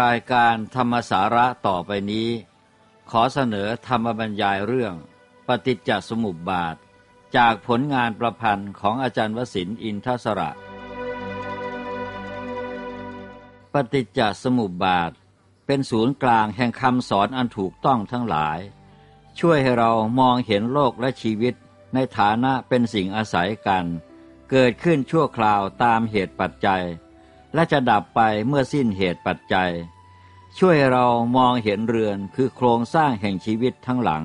รายการธรรมสาระต่อไปนี้ ขอเสนอธรรมบรรยายเรื่อง ปฏิจจสมุปบาท จากผลงานประพันธ์ของอาจารย์วสินอินทศระ ปฏิจจสมุปบาท เป็นศูนย์กลางแห่งคำสอนอันถูกต้องทั้งหลาย ช่วยให้เรามองเห็นโลกและชีวิตในฐานะเป็นสิ่งอาศัยกัน เกิดขึ้นชั่วคราวตามเหตุปัจจัยและจะดับไปเมื่อสิ้นเหตุปัจจัย ช่วยเรามองเห็นเรือนคือโครงสร้างแห่งชีวิตทั้งหลัง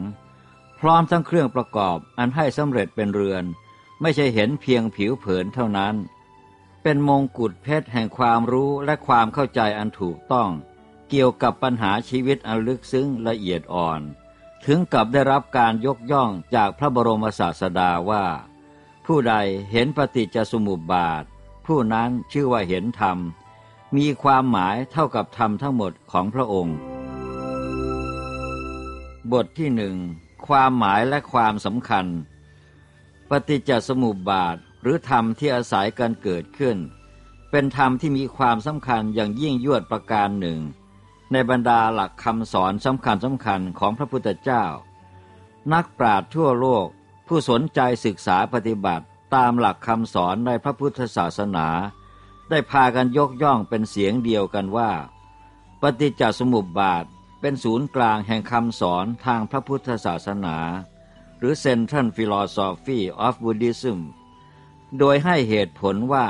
พร้อมทั้งเครื่องประกอบอันให้สำเร็จเป็นเรือน ไม่ใช่เห็นเพียงผิวเผินเท่านั้น เป็นมงกุฎเพชรแห่งความรู้และความเข้าใจอันถูกต้อง เกี่ยวกับปัญหาชีวิตอันลึกซึ้งละเอียดอ่อน ถึงกับได้รับการยกย่องจากพระบรมศาสดาว่า ผู้ใดเห็นปฏิจจสมุปบาท ผู้นั้นชื่อว่าเห็นธรรม มีความหมายเท่ากับธรรมทั้งหมดของพระองค์ บทที่หนึ่งความหมายและความสำคัญ ปฏิจจสมุปบาทหรือธรรมที่อาศัยกันเกิดขึ้น เป็นธรรมที่มีความสำคัญอย่างยิ่งยวดประการหนึ่ง ในบรรดาหลักคำสอนสำคัญสำคัญของพระพุทธเจ้า นักปราชญ์ทั่วโลกผู้สนใจศึกษาปฏิบัติตามหลักคำสอนในพระพุทธศาสนา ได้พากันยกย่องเป็นเสียงเดียวกันว่า ปฏิจจสมุปบาทเป็นศูนย์กลางแห่งคำสอนทางพระพุทธศาสนา หรือ Central Philosophy of Buddhism โดยให้เหตุผลว่า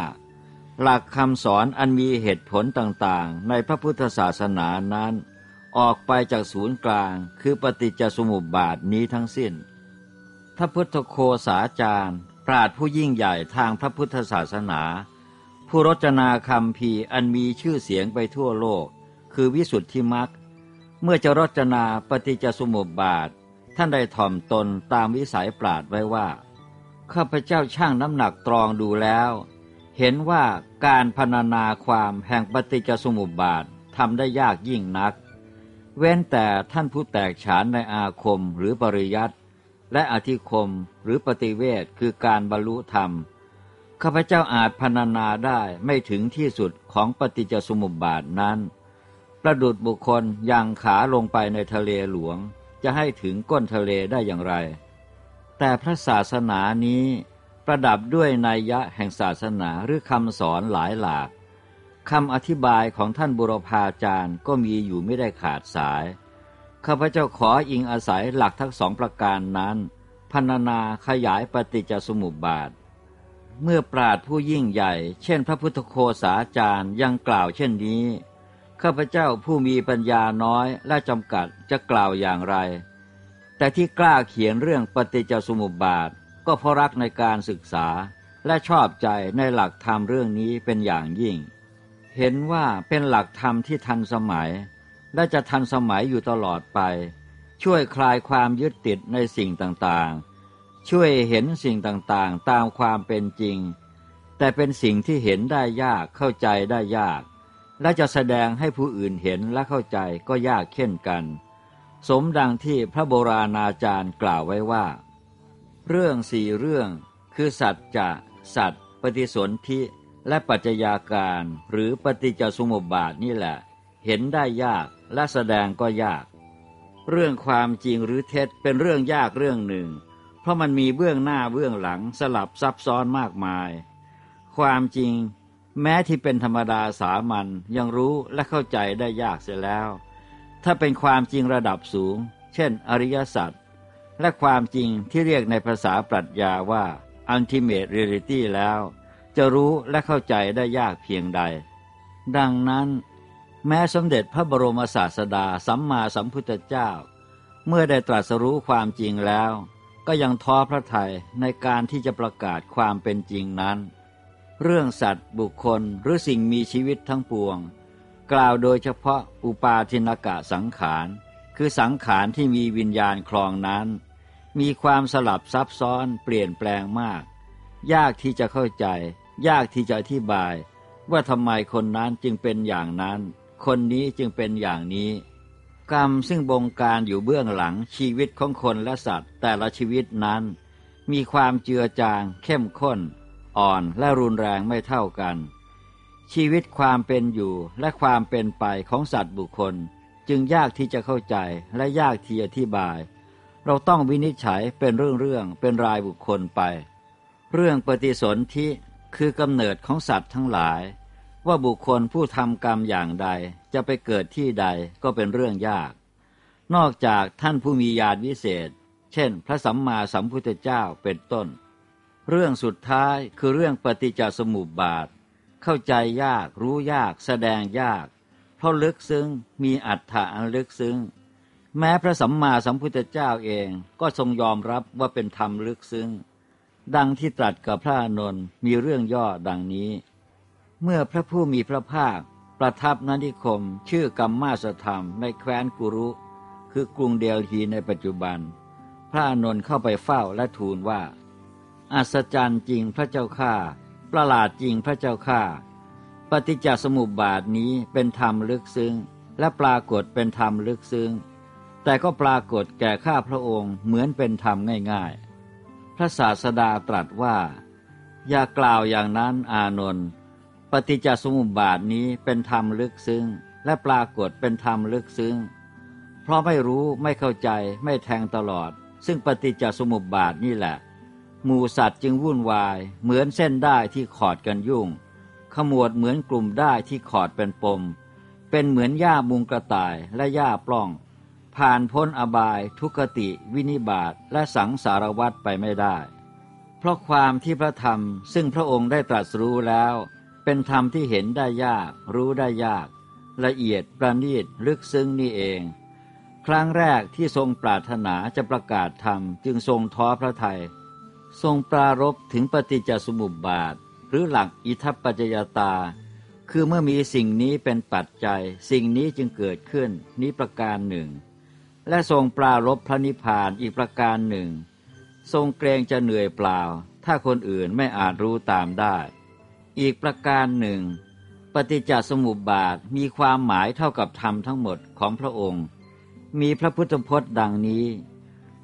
หลักคำสอนอันมีเหตุผลต่างๆ ในพระพุทธศาสนานั้น ออกไปจากศูนย์กลางคือปฏิจจสมุปบาทนี้ทั้งสิ้นพระพุทธโคสาจารย์ ปราดผู้ยิ่งใหญ่ทางพระพุทธศาสนา ผู้รจนาคำพีอันมีชื่อเสียงไปทั่วโลก คือวิสุทธิมักเมื่อจะรจนาปฏิจจสมุปบาท ท่านได้ถ่อมตนตามวิสัยปราดไว้ว่า ข้าพเจ้าช่างน้ำหนักตรองดูแล้ว เห็นว่าการพรรณนาความแห่งปฏิจจสมุปบาททำได้ยากยิ่งนัก เว้นแต่ท่านผู้แตกฉานในอาคมหรือปริยัตและอธิคมหรือปฏิเวทคือการบรรลุธรรม ข้าพเจ้าอาจพรรณนาได้ไม่ถึงที่สุดของปฏิจจสมุปบาทนั้น ประดุดบุคคลยังขาลงไปในทะเลหลวง จะให้ถึงก้นทะเลได้อย่างไร แต่พระศาสนานี้ประดับด้วยนัยยะแห่งศาสนาหรือคำสอนหลายหลากคำอธิบายของท่านบุรพาจารย์ก็มีอยู่ไม่ได้ขาดสาย ข้าพเจ้าขออิงอาศัยหลักทั้งสองประการนั้น พันนาขยายปฏิจจสมุปบาท เมื่อปราดผู้ยิ่งใหญ่ เช่น พระพุทธโคสาจารย์ยังกล่าวเช่นนี้ข้าพเจ้าผู้มีปัญญาน้อยและจำกัดจะกล่าวอย่างไร แต่ที่กล้าเขียนเรื่องปฏิจจสมุปบาท ก็เพราะรักในการศึกษาและชอบใจในหลักธรรมเรื่องนี้เป็นอย่างยิ่ง เห็นว่าเป็นหลักธรรมที่ทันสมัย และจะทันสมัยอยู่ตลอดไป ช่วยคลายความยึดติดในสิ่งต่างๆ ช่วยเห็นสิ่งต่างๆ ตามความเป็นจริง แต่เป็นสิ่งที่เห็นได้ยากเข้าใจได้ยาก และจะแสดงให้ผู้อื่นเห็นและเข้าใจก็ยากเช่นกัน สมดังที่พระโบราณอาจารย์กล่าวไว้ว่า เรื่องสี่เรื่อง คือสัตว์จะ สัตปฏิสนธิและปัจจัยาการหรือปฏิจจสมุปบาทนี่แหละ เห็นได้ยากและแสดงก็ยาก เรื่องความจริงหรือเท็จเป็นเรื่องยากเรื่องหนึ่ง เพราะมันมีเบื้องหน้าเบื้องหลังสลับซับซ้อนมากมาย ความจริง แม้ที่เป็นธรรมดาสามัญยังรู้และเข้าใจได้ยากเสียแล้ว ถ้าเป็นความจริงระดับสูง เช่น อริยสัจและความจริงที่เรียกในภาษาปรัชญาว่า ultimate reality แล้ว จะรู้และเข้าใจได้ยากเพียงใด ดังนั้น แม้สมเด็จพระบรมศาสดาสัมมาสัมพุทธเจ้า เมื่อได้ตรัสรู้ความจริงแล้ว ก็ยังท้อพระทัยในการที่จะประกาศความเป็นจริงนั้น เรื่องสัตว์บุคคลหรือสิ่งมีชีวิตทั้งปวง กล่าวโดยเฉพาะอุปาทินกะสังขาร คือสังขารที่มีวิญญาณคลองนั้น มีความสลับซับซ้อนเปลี่ยนแปลงมาก ยากที่จะเข้าใจ ยากที่จะอธิบาย ว่าทำไมคนนั้นจึงเป็นอย่างนั้น คนนี้จึงเป็นอย่างนี้ กรรมซึ่งบงการอยู่เบื้องหลังชีวิตของคนและสัตว์ แต่ละชีวิตนั้น มีความเจือจาง เข้มข้น อ่อนและรุนแรงไม่เท่ากันชชีวิตความเป็นอยู่และความเป็นไปของสัตว์บุคคล จึงยากที่จะเข้าใจและยากที่อธิบาย เราต้องวินิจฉัยเป็นเรื่องๆเป็นรายบุคคลไป เรื่องปฏิสนธิคือกำเนิดของสัตว์ทั้งหลาย ว่าบุคคลผู้ทำกรรมอย่างใด จะไปเกิดที่ใดก็เป็นเรื่องยาก นอกจากท่านผู้มีญาณวิเศษ เช่น พระสัมมาสัมพุทธเจ้าเป็นต้น เรื่องสุดท้ายคือเรื่องปฏิจจสมุปบาท เข้าใจยากรู้ยากแสดงยาก เพราะลึกซึ้งมีอัตถะอันลึกซึ้ง แม้พระสัมมาสัมพุทธเจ้าเองก็ทรงยอมรับว่าเป็นธรรมลึกซึ้ง ดังที่ตรัสกับพระอานนท์มีเรื่องย่อดังนี้เมื่อพระผู้มีพระภาค ประทับนนิคม ชื่อกัมมาสธรรมในแคว้นกุรุ คือกรุงเดลฮีในปัจจุบัน พระอนนท์เข้าไปเฝ้าและทูลว่า อัศจรรย์จริงพระเจ้าข้าประหลาดจริงพระเจ้าข้าปฏิจจสมุปบาทนี้เป็นธรรมลึกซึ้ง และปรากฏเป็นธรรมลึกซึ้ง แต่ก็ปรากฏแก่ข้าพระองค์เหมือนเป็นธรรมง่ายๆ พระศาสดาตรัสว่า อย่ากล่าวอย่างนั้นอานนท์ ปฏิจจสมุปบาทนี้เป็นธรรมลึกซึ้งและปรากฏเป็นธรรมลึกซึ้ง เพราะไม่รู้ไม่เข้าใจไม่แทงตลอด ซึ่งปฏิจจสมุปบาทนี่แหละ หมู่สัตว์จึงวุ่นวาย เหมือนเส้นได้ที่ขอดกันยุ่ง ขมวดเหมือนกลุ่มได้ที่ขอดเป็นปม เป็นเหมือนหญ้ามุงกระต่ายและหญ้าปล้อง ผ่านพ้นอบาย ทุกติ วินิบาตและสังสารวัฏไปไม่ได้ เพราะความที่พระธรรมซึ่งพระองค์ได้ตรัสรู้แล้ว เป็นธรรมที่เห็นได้ยาก รู้ได้ยาก ละเอียดประณีตลึกซึ้งนี่เอง ครั้งแรกที่ทรงปรารถนาจะประกาศธรรมจึงทรงท้อพระทยัยทรงปรารบถึงปฏิจจสมุปบาท หรือหลักอิทัปปัจจยตา คือเมื่อมีสิ่งนี้เป็นปัจจัย สิ่งนี้จึงเกิดขึ้นนี้ประการหนึ่ง และทรงปรารบพระนิพพานอีกประการหนึ่ง ทรงเกรงจะเหนื่อยเปล่า ถ้าคนอื่นไม่อาจรู้ตามได้ อีกประการหนึ่ง ปฏิจจสมุปบาทมีความหมายเท่ากับธรรมทั้งหมดของพระองค์ มีพระพุทธพจน์ดังนี้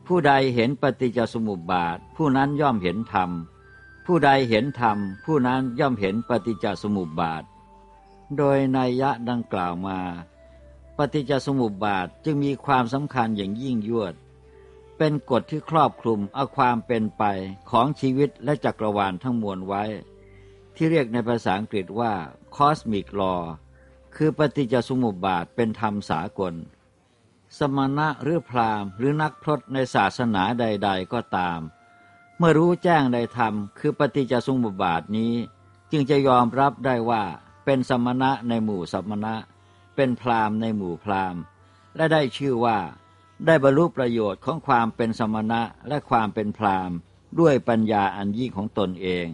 ผู้ใดเห็นปฏิจจสมุปบาท ผู้นั้นย่อมเห็นธรรม ผู้ใดเห็นธรรม ผู้นั้นย่อมเห็นปฏิจจสมุปบาท โดยนัยยะดังกล่าวมา ปฏิจจสมุปบาทจึงมีความสำคัญอย่างยิ่งยวดเป็นกฎที่ครอบคลุมเอาความเป็นไปของชีวิตและจักรวาลทั้งมวลไว้ ที่เรียกในภาษาอังกฤษว่า cosmic law คือปฏิจจสมุปบาทเป็นธรรมสากล สมณะหรือพราหมณ์หรือนักพรตในศาสนาใด ๆ ก็ตาม เมื่อรู้แจ้งในธรรม คือปฏิจจสมุปบาทนี้ จึงจะยอมรับได้ว่าเป็นสมณะในหมู่สมณะ เป็นพราหมณ์ในหมู่พราหมณ์ และได้ชื่อว่าได้บรรลุประโยชน์ของความเป็นสมณะและความเป็นพราหมณ์ ด้วยปัญญาอันยิ่งของตนเอง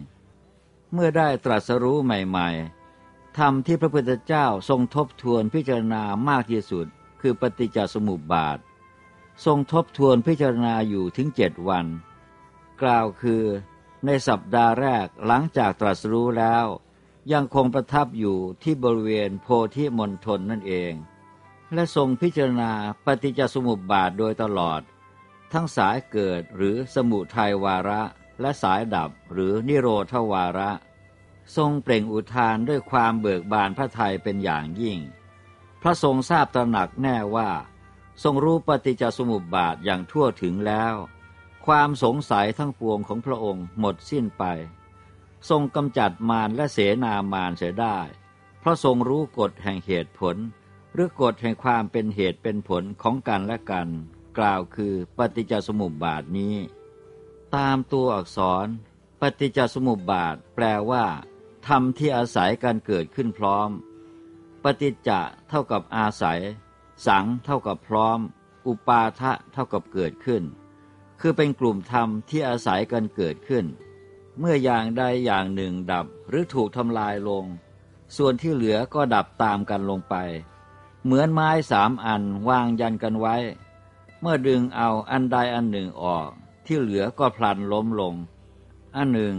เมื่อได้ตรัสรู้ใหม่ๆธรรมที่พระพุทธเจ้าทรงทบทวนพิจารณามากที่สุด คือปฏิจจสมุปบาท ทรงทบทวนพิจารณาอยู่ถึงเจ็ดวัน กล่าวคือในสัปดาห์แรกหลังจากตรัสรู้แล้ว ยังคงประทับอยู่ที่บริเวณโพธิมณฑลนั่นเอง และทรงพิจารณาปฏิจจสมุปบาทโดยตลอด ทั้งสายเกิดหรือสมุทัยวาระและสายดับหรือนิโรธวาระ ทรงเปล่งอุทานด้วยความเบิกบานพระทัยเป็นอย่างยิ่ง พระทรงทราบตระหนักแน่ว่า ทรงรู้ปฏิจจสมุปบาทอย่างทั่วถึงแล้ว ความสงสัยทั้งปวงของพระองค์หมดสิ้นไป ทรงกำจัดมารและเสนามารเสียได้ เพราะทรงรู้กฎแห่งเหตุผล หรือกฎแห่งความเป็นเหตุเป็นผลของกันและกัน กล่าวคือปฏิจจสมุปบาทนี้ ตามตัวอักษร ปฏิจจสมุปบาทแปลว่า ธรรมที่อาศัยการเกิดขึ้นพร้อม ปฏิจจะเท่ากับอาศัย สังเท่ากับพร้อม อุปาทะเท่ากับเกิดขึ้น คือเป็นกลุ่มธรรมที่อาศัยกันเกิดขึ้น เมื่ออย่างใดอย่างหนึ่งดับหรือถูกทำลายลง ส่วนที่เหลือก็ดับตามกันลงไป เหมือนไม้สามอันวางยันกันไว้ เมื่อดึงเอาอันใดอันหนึ่งออก ที่เหลือก็พลันล้มลง อันหนึ่ง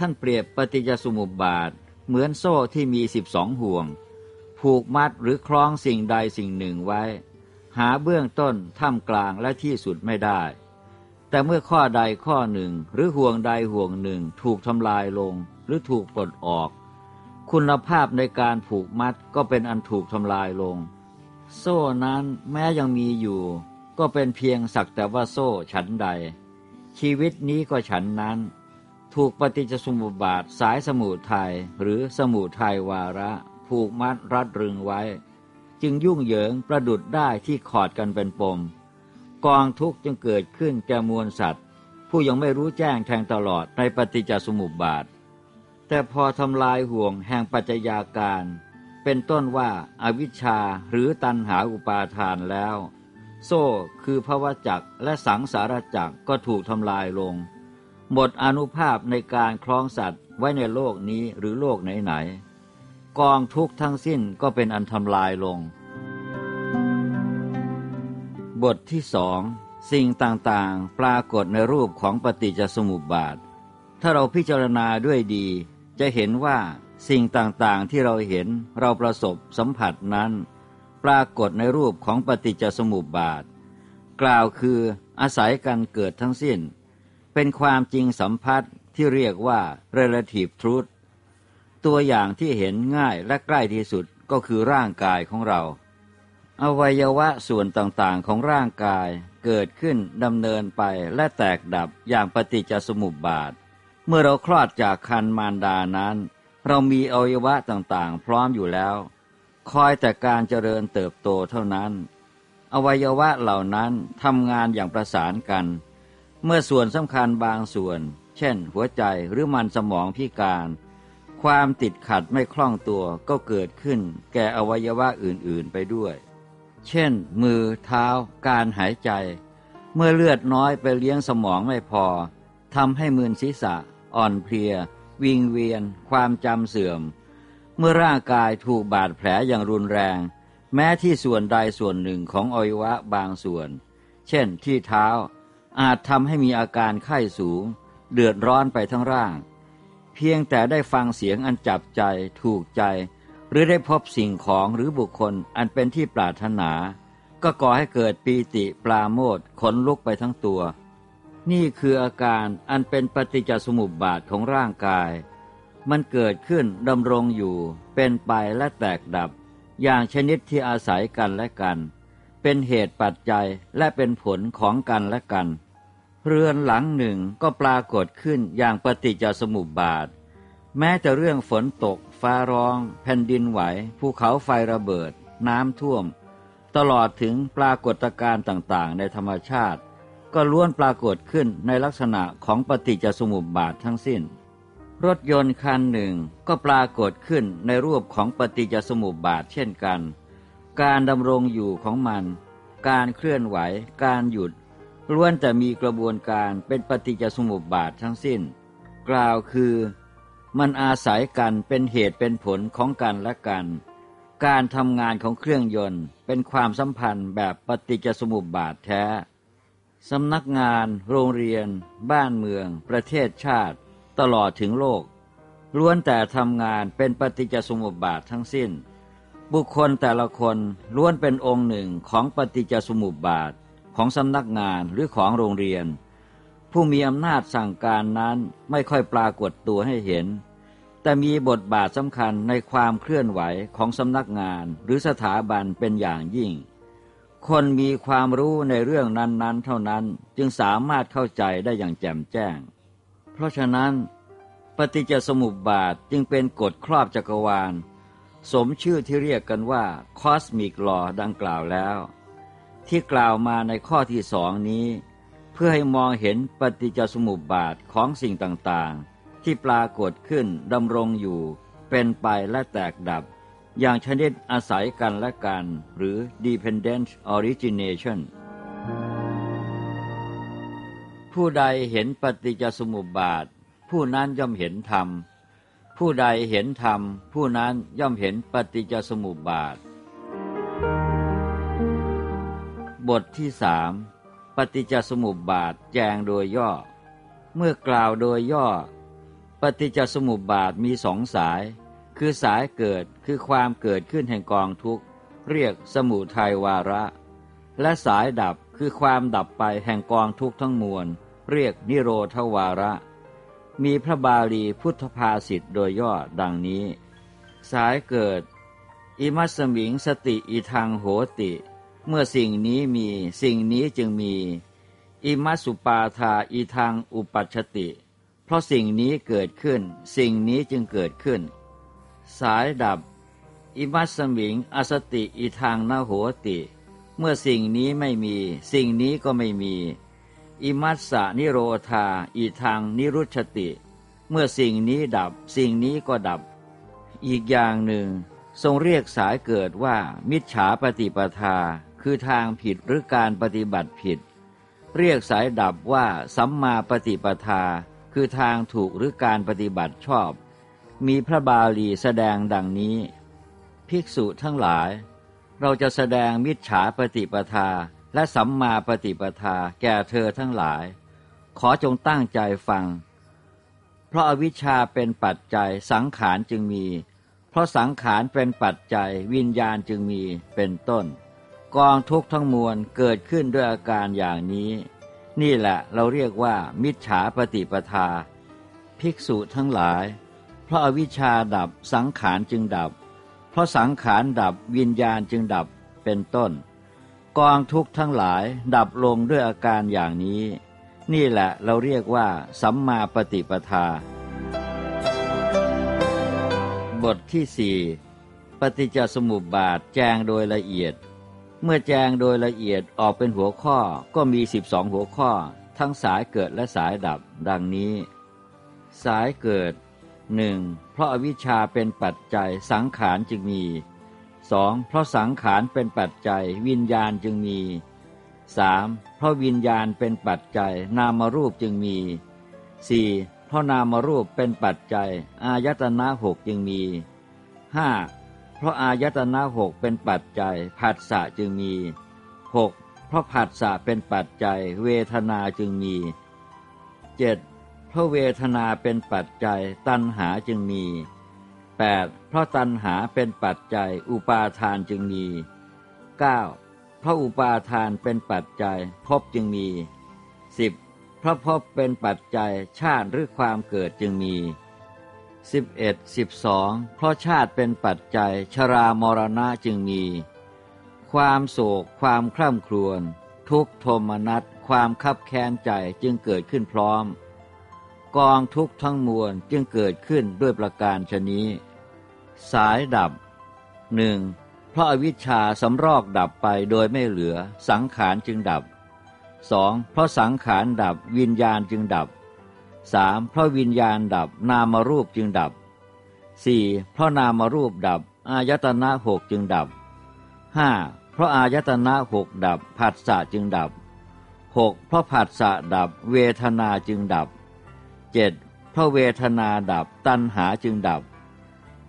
ท่านเปรียบปฏิจจสมุปบาท เหมือนโซ่ที่มีสิบสองห่วง ผูกมัดหรือคล้องสิ่งใดสิ่งหนึ่งไว้ หาเบื้องต้นท่ามกลางและที่สุดไม่ได้ แต่เมื่อข้อใดข้อหนึ่ง หรือห่วงใดห่วงหนึ่ง ถูกทำลายลง หรือถูกปลดออก คุณภาพในการผูกมัดก็เป็นอันถูกทำลายลง โซ่นั้นแม้ยังมีอยู่ ก็เป็นเพียงสักแต่ว่าโซ่ฉันใด ชีวิตนี้ก็ฉันนั้น ถูกปฏิจจสมุปบาทสายสมุทัยหรือสมุทัยวาระ ผูกมัดรัดรึงไว้ จึงยุ่งเหยิงประดุดได้ที่ขอดกันเป็นปม กองทุกข์จึงเกิดขึ้นแก่มวลสัตว์ ผู้ยังไม่รู้แจ้งแทงตลอดในปฏิจจสมุปบาท แต่พอทำลายห่วงแห่งปัจจัยาการ เป็นต้นว่าอาวิชชาหรือตันหาอุปาทานแล้ว โซ่คือภวจักและสังสารจักก็ถูกทำลายลง หมดอนุภาพในการคล้องสัตว์ไว้ในโลกนี้หรือโลกไหนๆกองทุกทั้งสิ้นก็เป็นอันทำลายลง บทที่สองสิ่งต่างๆ ปรากฏในรูปของปฏิจจสมุปบาท ถ้าเราพิจารณาด้วยดี จะเห็นว่าสิ่งต่างๆที่เราเห็นเราประสบสัมผัสนั้น ปรากฏในรูปของปฏิจจสมุปบาท กล่าวคืออาศัยกันเกิดทั้งสิ้น เป็นความจริงสัมพัทธ์ที่เรียกว่า relative truth ตัวอย่างที่เห็นง่ายและใกล้ที่สุดก็คือร่างกายของเรา อวัยวะส่วนต่างๆของร่างกายเกิดขึ้นดำเนินไปและแตกดับอย่างปฏิจจสมุปบาท เมื่อเราคลอดจากคันมารดานั้น เรามีอวัยวะต่างๆ พร้อมอยู่แล้ว คอยแต่การเจริญเติบโตเท่านั้น อวัยวะเหล่านั้นทำงานอย่างประสานกัน เมื่อส่วนสำคัญบางส่วน เช่น หัวใจหรือมันสมองพิการ ความติดขัดไม่คล่องตัวก็เกิดขึ้น แก่อวัยวะอื่นๆไปด้วย เช่น มือ เท้า การหายใจ เมื่อเลือดน้อยไปเลี้ยงสมองไม่พอทำให้มืนศีรษะ อ่อนเพลีย วิงเวียน ความจำเสื่อม เมื่อร่างกายถูกบาดแผลอย่างรุนแรง แม้ที่ส่วนใดส่วนหนึ่งของอวัยวะบางส่วน เช่น ที่เท้า อาจทำให้มีอาการไข้สูง เดือดร้อนไปทั้งร่าง เพียงแต่ได้ฟังเสียงอันจับใจถูกใจ หรือได้พบสิ่งของหรือบุคคลอันเป็นที่ปรารถนา ก็ก่อให้เกิดปีติปลาโมดขนลุกไปทั้งตัว นี่คืออาการอันเป็นปฏิจจสมุปบาทของร่างกาย มันเกิดขึ้นดำรงอยู่ เป็นไปและแตกดับ อย่างชนิดที่อาศัยกันและกัน เป็นเหตุปัจจัยและเป็นผลของกันและกัน เรือนหลังหนึ่งก็ปรากฏขึ้นอย่างปฏิจจสมุปบาท แม้จะเรื่องฝนตก ฟ้าร้อง แผ่นดินไหว ภูเขาไฟระเบิด น้ำท่วม ตลอดถึงปรากฏการณ์ต่างๆ ในธรรมชาติ ก็ล้วนปรากฏขึ้นในลักษณะของปฏิจจสมุปบาททั้งสิ้น รถยนต์คันหนึ่งก็ปรากฏขึ้นในรูปของปฏิจจสมุปบาทเช่นกัน การดำรงอยู่ของมัน การเคลื่อนไหว การหยุด ล้วนแต่มีกระบวนการเป็นปฏิจจสมุปบาททั้งสิ้น กล่าวคือ มันอาศัยกันเป็นเหตุเป็นผลของกันและกัน การทำงานของเครื่องยนต์เป็นความสัมพันธ์แบบปฏิจจสมุปบาทแท้สำนักงาน โรงเรียน บ้านเมือง ประเทศชาติ ตลอดถึงโลก ล้วนแต่ทำงานเป็นปฏิจจสมุปบาททั้งสิ้น บุคคลแต่ละคนล้วนเป็นองค์หนึ่งของปฏิจจสมุปบาท ของสำนักงานหรือของโรงเรียน ผู้มีอำนาจสั่งการนั้นไม่ค่อยปรากฏตัวให้เห็น แต่มีบทบาทสำคัญในความเคลื่อนไหวของสำนักงานหรือสถาบันเป็นอย่างยิ่ง คนมีความรู้ในเรื่องนั้นๆ เท่านั้นจึงสามารถเข้าใจได้อย่างแจ่มแจ้ง เพราะฉะนั้น ปฏิจจสมุปบาทจึงเป็นกฎครอบจักรวาล สมชื่อที่เรียกกันว่าคอสมิกลอดังกล่าวแล้ว ที่กล่าวมาในข้อที่สองนี้ เพื่อให้มองเห็นปฏิจจสมุปบาทของสิ่งต่างๆ ที่ปรากฏขึ้นดำรงอยู่ เป็นไปและแตกดับ อย่างชนิดอาศัยกันและกัน หรือ dependent origination ผู้ใดเห็นปฏิจจสมุปบาท ผู้นั้นย่อมเห็นธรรม ผู้ใดเห็นธรรม ผู้นั้นย่อมเห็นปฏิจจสมุปบาท บทที่สามปฏิจจสมุปบาทแจงโดยย่อ เมื่อกล่าวโดยย่อ ปฏิจจสมุปบาทมีสองสาย คือสายเกิดคือความเกิดขึ้นแห่งกองทุกข์ เรียกสมุทัยวาระ และสายดับคือความดับไปแห่งกองทุกข์ทั้งมวล เรียกนิโรธวาระ มีพระบาลีพุทธภาษิตโดยย่อดังนี้ สายเกิด อิมัสมิงสติอีทางโหติ เมื่อสิ่งนี้มีสิ่งนี้จึงมี อิมัสุปาทาอีทางอุปัชติ เพราะสิ่งนี้เกิดขึ้น สิ่งนี้จึงเกิดขึ้น สายดับ อิมัสมิงอสติอีทางนาโหติ เมื่อสิ่งนี้ไม่มี สิ่งนี้ก็ไม่มี อิมัสสะนิโรธา อีทางนิรุชติ เมื่อสิ่งนี้ดับสิ่งนี้ก็ดับ อีกอย่างหนึ่ง ทรงเรียกสายเกิดว่า มิจฉาปฏิปทา คือทางผิดหรือการปฏิบัติผิด เรียกสายดับว่า สัมมาปฏิปทา คือทางถูกหรือการปฏิบัติชอบ มีพระบาลีแสดงดังนี้ ภิกษุทั้งหลาย เราจะแสดงมิจฉาปฏิปทา และสัมมาปฏิปทาแก่เธอทั้งหลาย ขอจงตั้งใจฟัง เพราะอาวิชชาเป็นปัจจัยสังขารจึงมี เพราะสังขารเป็นปัจจัยวิญญาณจึงมีเป็นต้น กองทุกข์ทั้งมวลเกิดขึ้นด้วยอาการอย่างนี้ นี่แหละเราเรียกว่า มิจฉาปฏิปทา ภิกษุทั้งหลาย เพราะอาวิชชาดับสังขารจึงดับ เพราะสังขารดับวิญญาณจึงดับเป็นต้น กองทุกข์ทั้งหลายดับลงด้วยอาการอย่างนี้ นี่แหละเราเรียกว่า สัมมาปฏิปทา บทที่สี่ปฏิจจสมุปบาทแจงโดยละเอียด เมื่อแจงโดยละเอียดออกเป็นหัวข้อก็มีสิบสองหัวข้อ ทั้งสายเกิดและสายดับ ดังนี้ สายเกิดหนึ่งเพราะอวิชชาเป็นปัจจัยสังขารจึงมี สองเพราะสังขารเป็นปัจจัย วิญญาณจึงมีสามเพราะวิญญาณเป็นปัจจัย นามรูปจึงมีสี่เพราะนามรูปเป็นปัจจัย อายตนะหกจึงมีห้าเพราะอายตนะหกเป็นปัจจัยผัสสะจึงมีหกเพราะผัสสะเป็นปัจจัย เวทนาจึงมีเจ็ดเพราะเวทนาเป็นปัจจัย ตัณหาจึงมี 8. เพราะตัณหาเป็นปัจจัย อุปาทานจึงมี 9. เพราะอุปาทานเป็นปัจจัยภพจึงมี 10. เพราะภพเป็นปัจจัยชาติหรือความเกิดจึงมี 11 12 เพราะชาติเป็นปัจจัยชรามรณะจึงมี ความโศก ความคร่ำครวญ ทุกโทมนัสความคับแค้นใจจึงเกิดขึ้นพร้อม กองทุกทั้งมวลจึงเกิดขึ้นด้วยประการชนี้ สายดับหนึ่งเพราะอาวิชชาสำรอกดับไปโดยไม่เหลือ สังขารจึงดับสองเพราะสังขารดับวิญญาณจึงดับสามเพราะวิญญาณดับนามรูปจึงดับสี่เพราะนามรูปดับ อายตนะหกจึงดับห้าเพราะอายตนะหกดับผัสสะจึงดับหกเพราะผัสสะดับเวทนาจึงดับเจ็ดเพราะเวทนาดับตัณหาจึงดับ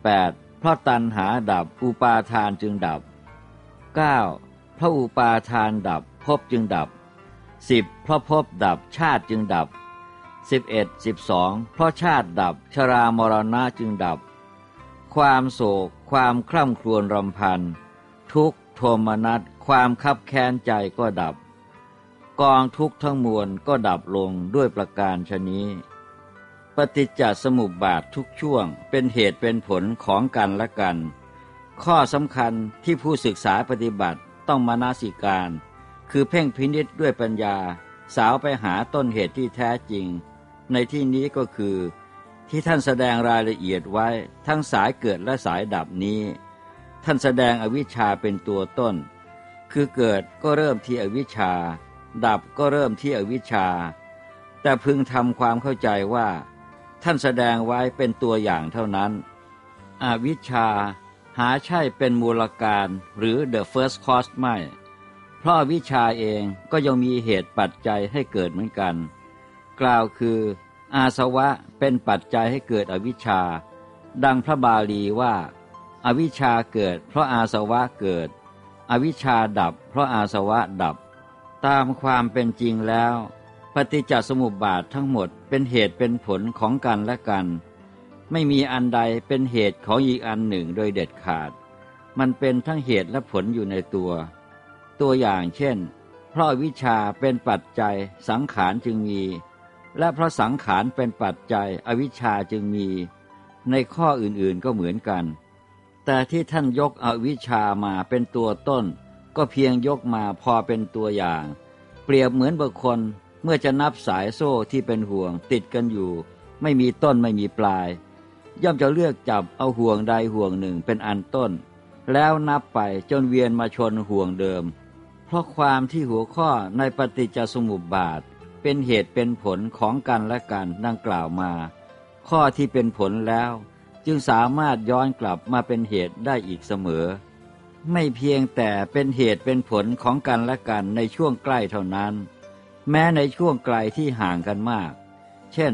แปด เพราะตัณหาดับอุปาทานจึงดับเก้าเพราะอุปาทานดับภพจึงดับสิบเพราะภพดับชาติจึงดับสิบเอ็ดสิบสองเพราะชาติดับชรามรณะจึงดับ ความโศก ความคร่ำครวญรำพัน ทุกโทมนัสความคับแค้นใจก็ดับ กองทุกทั้งมวลก็ดับลงด้วยประการชนี้ ฏิจจสมุปบาททุกช่วง เป็นเหตุเป็นผลของกันและกัน ข้อสำคัญที่ผู้ศึกษาปฏิบัติต้องมานาสิการ คือเพ่งพินิษด้วยปัญญา สาวไปหาต้นเหตุที่แท้จริง ในที่นี้ก็คือ ที่ท่านแสดงรายละเอียดไว้ทั้งสายเกิดและสายดับนี้ ท่านแสดงอวิชชาเป็นตัวต้น คือเกิดก็เริ่มที่อวิชชา ดับก็เริ่มที่อวิชชาแต่พึงทำความเข้าใจว่า ท่านแสดงไว้เป็นตัวอย่างเท่านั้น อวิชชาหาใช่เป็นมูลการหรือ the first cause ไม่ เพราะวิชาเองก็ยังมีเหตุปัจจัยให้เกิดเหมือนกัน กล่าวคือ อาสวะเป็นปัจจัยให้เกิดอวิชชา ดังพระบาลีว่าอาวิชชาเกิด เพราะอาสวะเกิด อวิชชาดับ เพราะอาสวะดับ ตามความเป็นจริงแล้ว ปฏิจจสมุปบาททั้งหมดเป็นเหตุเป็นผลของกันและกัน ไม่มีอันใดเป็นเหตุของอีกอันหนึ่งโดยเด็ดขาด มันเป็นทั้งเหตุและผลอยู่ในตัว ตัวอย่างเช่น เพราะวิชาเป็นปัจจัยสังขารจึงมี และเพราะสังขารเป็นปัจจัยอวิชชาจึงมี ในข้ออื่นๆก็เหมือนกัน แต่ที่ท่านยกอวิชามาเป็นตัวต้น ก็เพียงยกมาพอเป็นตัวอย่าง เปรียบเหมือนบุคคล เมื่อจะนับสายโซ่ที่เป็นห่วงติดกันอยู่ ไม่มีต้นไม่มีปลาย ย่อมจะเลือกจับเอาห่วงใดห่วงหนึ่งเป็นอันต้น แล้วนับไปจนเวียนมาชนห่วงเดิม เพราะความที่หัวข้อในปฏิจจสมุปบาท เป็นเหตุเป็นผลของกันและกันดังกล่าวมา ข้อที่เป็นผลแล้ว จึงสามารถย้อนกลับมาเป็นเหตุได้อีกเสมอ ไม่เพียงแต่เป็นเหตุเป็นผลของกันและกันในช่วงใกล้เท่านั้น แม้ในช่วงไกลที่ห่างกันมาก เช่น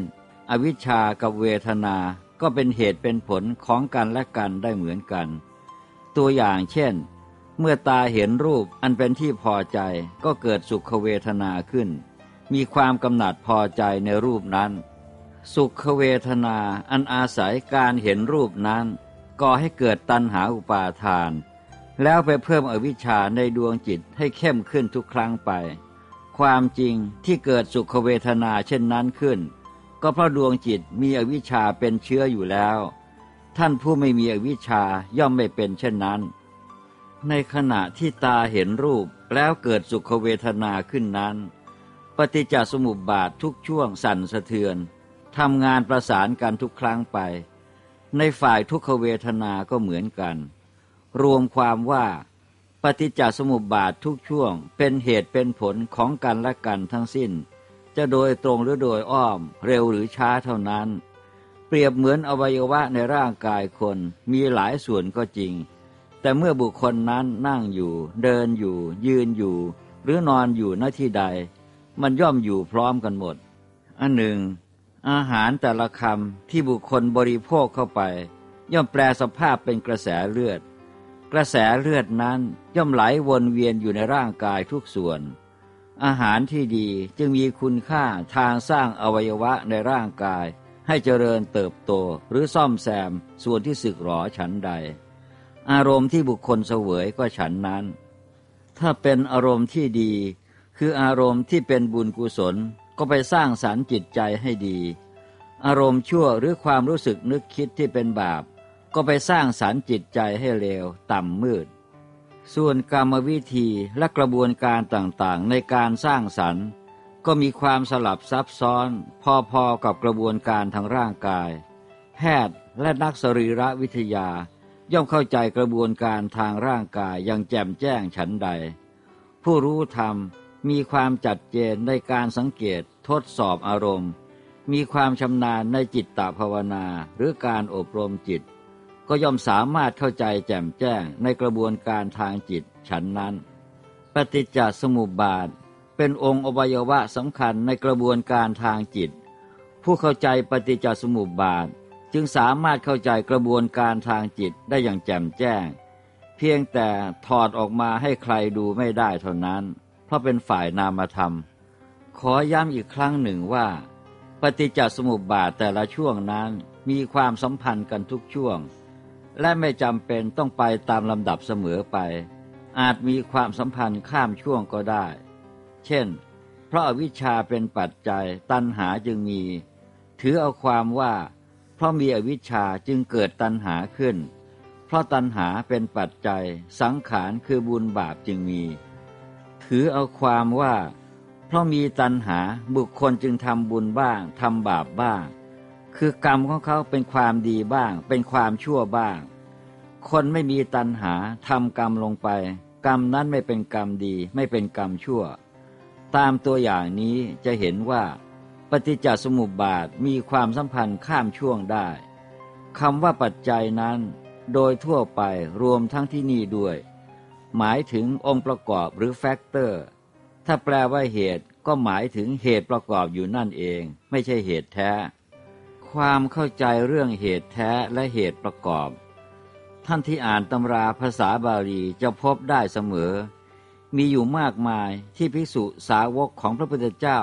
อวิชชากับเวทนาก็เป็นเหตุเป็นผลของกันและกันได้เหมือนกัน ตัวอย่างเช่น เมื่อตาเห็นรูปอันเป็นที่พอใจก็เกิดสุขเวทนาขึ้น มีความกำหนัดพอใจในรูปนั้น สุขเวทนาอันอาศัยการเห็นรูปนั้นก่อให้เกิดตัณหาอุปาทาน แล้วไปเพิ่มอวิชชาในดวงจิตให้เข้มขึ้นทุกครั้งไป ความจริงที่เกิดสุขเวทนาเช่นนั้นขึ้น ก็เพราะดวงจิตมีอวิชชาเป็นเชื้ออยู่แล้ว ท่านผู้ไม่มีอวิชชาย่อมไม่เป็นเช่นนั้น ในขณะที่ตาเห็นรูปแล้วเกิดสุขเวทนาขึ้นนั้น ปฏิจจสมุปบาททุกช่วงสั่นสะเทือนทำงานประสานกันทุกครั้งไป ในฝ่ายทุกขเวทนาก็เหมือนกัน รวมความว่า ฏิจจสมุปบาททุกช่วง เป็นเหตุเป็นผลของกันและกันทั้งสิ้น จะโดยตรงหรือโดยอ้อมเร็วหรือช้าเท่านั้น เปรียบเหมือนอวัยวะในร่างกายคนมีหลายส่วนก็จริง แต่เมื่อบุคคลนั้นนั่งอยู่ เดินอยู่ ยืนอยู่ หรือนอนอยู่ณที่ใด มันย่อมอยู่พร้อมกันหมดอันหนึ่ง อาหารแต่ละคำที่บุคคลบริโภคเข้าไป ย่อมแปลสภาพเป็นกระแสเลือด กระแสเลือดนั้นย่อมไหลวนเวียนอยู่ในร่างกายทุกส่วน อาหารที่ดีจึงมีคุณค่าทางสร้างอวัยวะในร่างกาย ให้เจริญเติบโตหรือซ่อมแซมส่วนที่สึกหรอฉันใด อารมณ์ที่บุคคลเสวยก็ฉันนั้น ถ้าเป็นอารมณ์ที่ดี คืออารมณ์ที่เป็นบุญกุศลก็ไปสร้างสารรค์จิตใจให้ดี อารมณ์ชั่วหรือความรู้สึกนึกคิดที่เป็นบาป ก็ไปสร้างสารรค์จิตใจให้เลวต่ำมืด ส่วนกรรมวิธีและกระบวนการต่างๆ ในการสร้างสรรค์ ก็มีความสลับซับซ้อน พอๆกับกระบวนการทางร่างกาย แพทย์และนักสรีรวิทยา ย่อมเข้าใจกระบวนการทางร่างกายอย่างแจ่มแจ้งฉันใด ผู้รู้ธรรมมีความจัดเจนในการสังเกตทดสอบอารมณ์ มีความชำนาญในจิตตภาวนาหรือการอบรมจิต ก็ย่อมสามารถเข้าใจแจ่มแจ้งในกระบวนการทางจิตฉันนั้น ปฏิจจสมุปบาท เป็นองค์อวัยวะสำคัญในกระบวนการทางจิต ผู้เข้าใจปฏิจจสมุปบาท จึงสามารถเข้าใจกระบวนการทางจิตได้อย่างแจ่มแจ้ง เพียงแต่ถอดออกมาให้ใครดูไม่ได้เท่านั้น เพราะเป็นฝ่ายนามธรรม ขอย้ำอีกครั้งหนึ่งว่า ปฏิจจสมุปบาทแต่ละช่วงนั้นมีความสัมพันธ์กันทุกช่วง และไม่จำเป็นต้องไปตามลำดับเสมอไป อาจมีความสัมพันธ์ข้ามช่วงก็ได้ เช่น เพราะอวิชชาเป็นปัจจัยตัณหาจึงมี ถือเอาความว่า เพราะมีอวิชชาจึงเกิดตัณหาขึ้น เพราะตัณหาเป็นปัจจัย สังขารคือบุญบาปจึงมี ถือเอาความว่า เพราะมีตัณหาบุคคลจึงทำบุญบ้างทำบาปบ้าง คือกรรมของเขาเป็นความดีบ้าง เป็นความชั่วบ้าง คนไม่มีตัณหาทำกรรมลงไป กรรมนั้นไม่เป็นกรรมดี ไม่เป็นกรรมชั่ว ตามตัวอย่างนี้จะเห็นว่า ปฏิจจสมุปบาทมีความสัมพันธ์ข้ามช่วงได้คำว่าปัจจัยนั้น โดยทั่วไปรวมทั้งที่นี่ด้วย หมายถึงองค์ประกอบหรือแฟกเตอร์ ถ้าแปลว่าเหตุก็หมายถึงเหตุประกอบอยู่นั่นเอง ไม่ใช่เหตุแท้ ความเข้าใจเรื่องเหตุแท้และเหตุประกอบ ท่านที่อ่านตำราภาษาบาลีจะพบได้เสมอ มีอยู่มากมายที่ภิกษุสาวกของพระพุทธเจ้า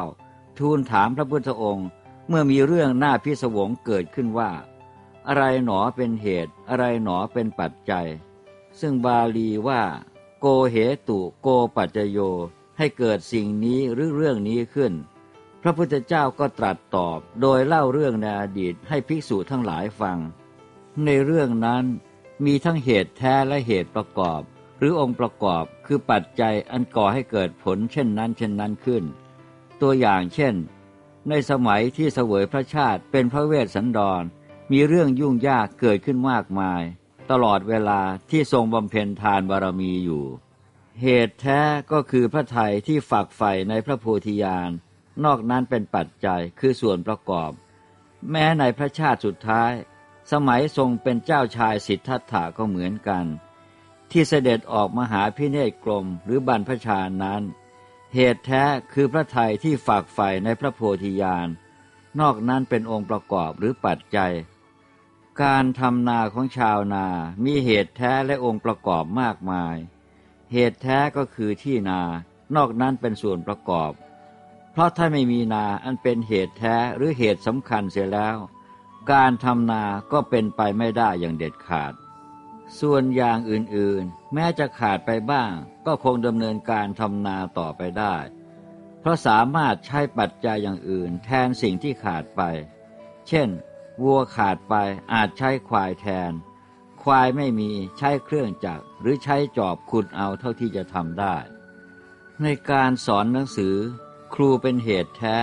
ทูลถามพระพุทธองค์ เมื่อมีเรื่องหน้าพิศวงเกิดขึ้นว่า อะไรหนอเป็นเหตุ อะไรหนอเป็นปัจจัย ซึ่งบาลีว่า โกเหตุโกปัจจโยให้เกิดสิ่งนี้หรือเรื่องนี้ขึ้น พระพุทธเจ้าก็ตรัสตอบโดยเล่าเรื่องในอดีตให้ภิกษุทั้งหลายฟัง ในเรื่องนั้นมีทั้งเหตุแท้และเหตุประกอบ หรือองค์ประกอบคือปัจจัยอันก่อให้เกิดผลเช่นนั้นเช่นนั้นขึ้น ตัวอย่างเช่น ในสมัยที่เสวยพระชาติเป็นพระเวสสันดร มีเรื่องยุ่งยากเกิดขึ้นมากมาย ตลอดเวลาที่ทรงบำเพ็ญทานบารมีอยู่ เหตุแท้ก็คือพระไทยที่ฝักใฝ่ในพระโพธิญาณ นอกนั้นเป็นปัจจัยคือส่วนประกอบ แม้ในพระชาติสุดท้าย สมัยทรงเป็นเจ้าชายสิทธัตถะก็เหมือนกัน ที่เสด็จออกมหาพิเนศกรมหรือบรรพชานั้น เหตุแท้คือพระไทยที่ฝากใฝ่ในพระโพธิญาณนอกนั้นเป็นองค์ประกอบหรือปัจจัย การทำนาของชาวนา มีเหตุแท้และองค์ประกอบมากมาย เหตุแท้ก็คือที่นา นอกนั้นเป็นส่วนประกอบ เพราะถ้าไม่มีนาอันเป็นเหตุแท้หรือเหตุสำคัญเสียแล้ว การทำนาก็เป็นไปไม่ได้อย่างเด็ดขาด ส่วนอย่างอื่นๆ แม้จะขาดไปบ้าง ก็คงดำเนินการทำนาต่อไปได้ เพราะสามารถใช้ปัจจัยอย่างอื่น แทนสิ่งที่ขาดไป เช่น วัวขาดไปอาจใช้ควายแทน ควายไม่มีใช้เครื่องจักรหรือใช้จอบขุดเอาเท่าที่จะทำได้ ในการสอนหนังสือ ครูเป็นเหตุแท้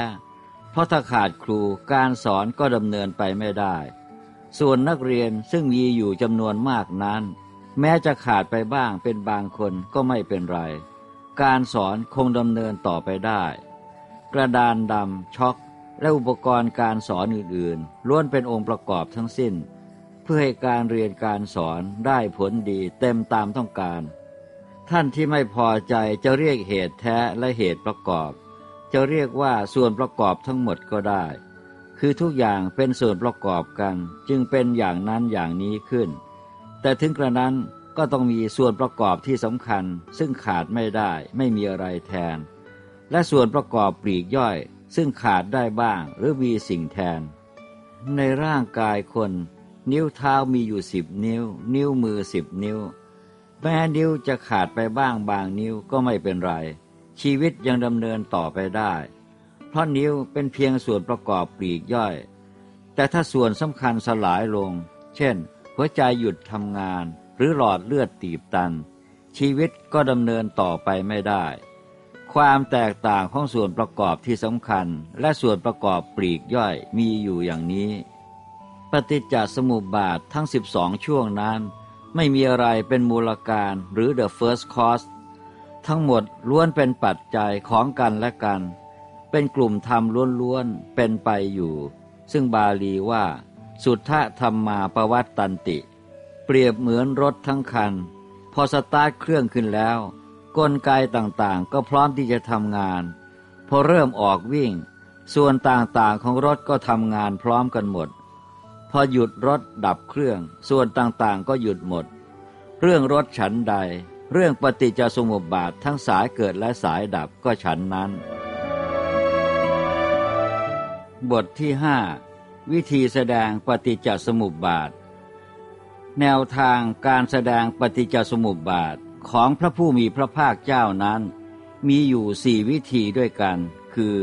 เพราะถ้าขาดครูการสอนก็ดำเนินไปไม่ได้ ส่วนนักเรียนซึ่งมีอยู่จำนวนมากนั้น แม้จะขาดไปบ้างเป็นบางคนก็ไม่เป็นไร การสอนคงดำเนินต่อไปได้ กระดานดำช็อกและอุปกรณ์การสอนอื่นๆล้วนเป็นองค์ประกอบทั้งสิ้น เพื่อให้การเรียนการสอนได้ผลดีเต็มตามต้องการ ท่านที่ไม่พอใจจะเรียกเหตุแท้และเหตุประกอบ จะเรียกว่าส่วนประกอบทั้งหมดก็ได้ คือทุกอย่างเป็นส่วนประกอบกันจึงเป็นอย่างนั้นอย่างนี้ขึ้น แต่ถึงกระนั้นก็ต้องมีส่วนประกอบที่สำคัญ ซึ่งขาดไม่ได้ไม่มีอะไรแทน และส่วนประกอบปลีกย่อย ซึ่งขาดได้บ้างหรือมีสิ่งแทน ในร่างกายคน นิ้วเท้ามีอยู่สิบนิ้ว นิ้วมือสิบนิ้ว แม้นิ้วจะขาดไปบ้างบางนิ้วก็ไม่เป็นไร ชีวิตยังดำเนินต่อไปได้ เพราะนิ้วเป็นเพียงส่วนประกอบปลีกย่อย แต่ถ้าส่วนสำคัญสลายลง เช่น หัวใจหยุดทำงาน หรือหลอดเลือดตีบตัน ชีวิตก็ดำเนินต่อไปไม่ได้ ความแตกต่างของส่วนประกอบที่สำคัญ และส่วนประกอบปลีกย่อยมีอยู่อย่างนี้ ปฏิจจสมุปบาททั้ง 12 ช่วงนั้น ไม่มีอะไรเป็นมูลการหรือ the first cause ทั้งหมดล้วนเป็นปัจจัยของกันและกัน เป็นกลุ่มธรรมล้วนๆเป็นไปอยู่ ซึ่งบาลีว่า สุทธธรรมมาประวัตตันติ เปรียบเหมือนรถทั้งคัน พอสตาร์ทเครื่องขึ้นแล้ว กลไกต่างๆ ก็พร้อมที่จะทำงาน พอเริ่มออกวิ่ง ส่วนต่างๆของรถก็ทำงานพร้อมกันหมด พอหยุดรถดับเครื่อง ส่วนต่างๆก็หยุดหมด เรื่องรถฉันใด เรื่องปฏิจจสมุปบาททั้งสายเกิดและสายดับก็ฉันนั้น บทที่หวิธีแสดงปฏิจจสมุปบาท แนวทางการแสดงปฏิจจสมุปบาทของพระผู้มีพระภาคเจ้านั้น มีอยู่สี่วิธีด้วยกัน คือ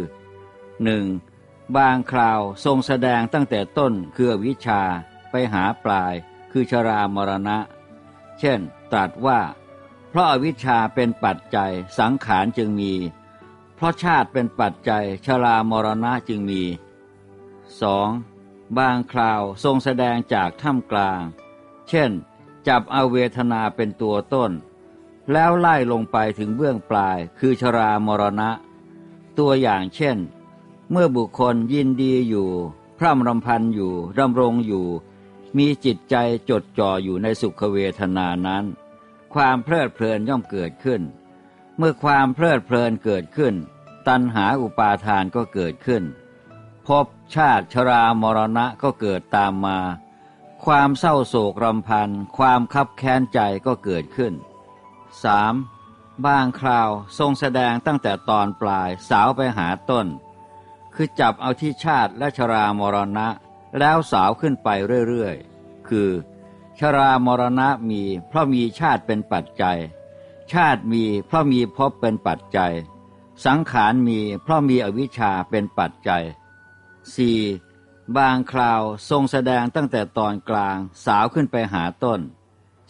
1. บางคราวทรงแสดงตั้งแต่ต้นคือวิชาไปหาปลาย คือชรามรณะ เช่น ตรัสว่า เพราะอาวิชชาเป็นปัจจัยสังขารจึงมี เพราะชาติเป็นปัจจัยชรามรณะจึงมี 2. บางคราวทรงแสดงจากถ้ำกลาง เช่น จับเอาเวทนาเป็นตัวต้น แล้วไล่ลงไปถึงเบื้องปลายคือชรามรณะ ตัวอย่างเช่น เมื่อบุคคลยินดีอยู่ พร่ำรำพันอยู่ดำรงอยู่ มีจิตใจจดจ่ออยู่ในสุขเวทนานั้น ความเพลิดเพลินย่อมเกิดขึ้น เมื่อความเพลิดเพลินเกิดขึ้น ตัณหาอุปาทานก็เกิดขึ้น พบชาติชรามรณะก็เกิดตามมา ความเศร้าโศกรำพัน ความคับแค้นใจก็เกิดขึ้น 3. บางคราวทรงแสดงตั้งแต่ตอนปลายสาวไปหาต้น คือจับเอาที่ชาติและชรามรณะ แล้วสาวขึ้นไปเรื่อยๆ คือ ชรามรณะมีเพราะมีชาติเป็นปัจจัย ชาติมีเพราะมีภพเป็นปัจจัย สังขารมีเพราะมีอวิชชาเป็นปัจจัย 4. บางคราวทรงแสดงตั้งแต่ตอนกลางสาวขึ้นไปหาต้น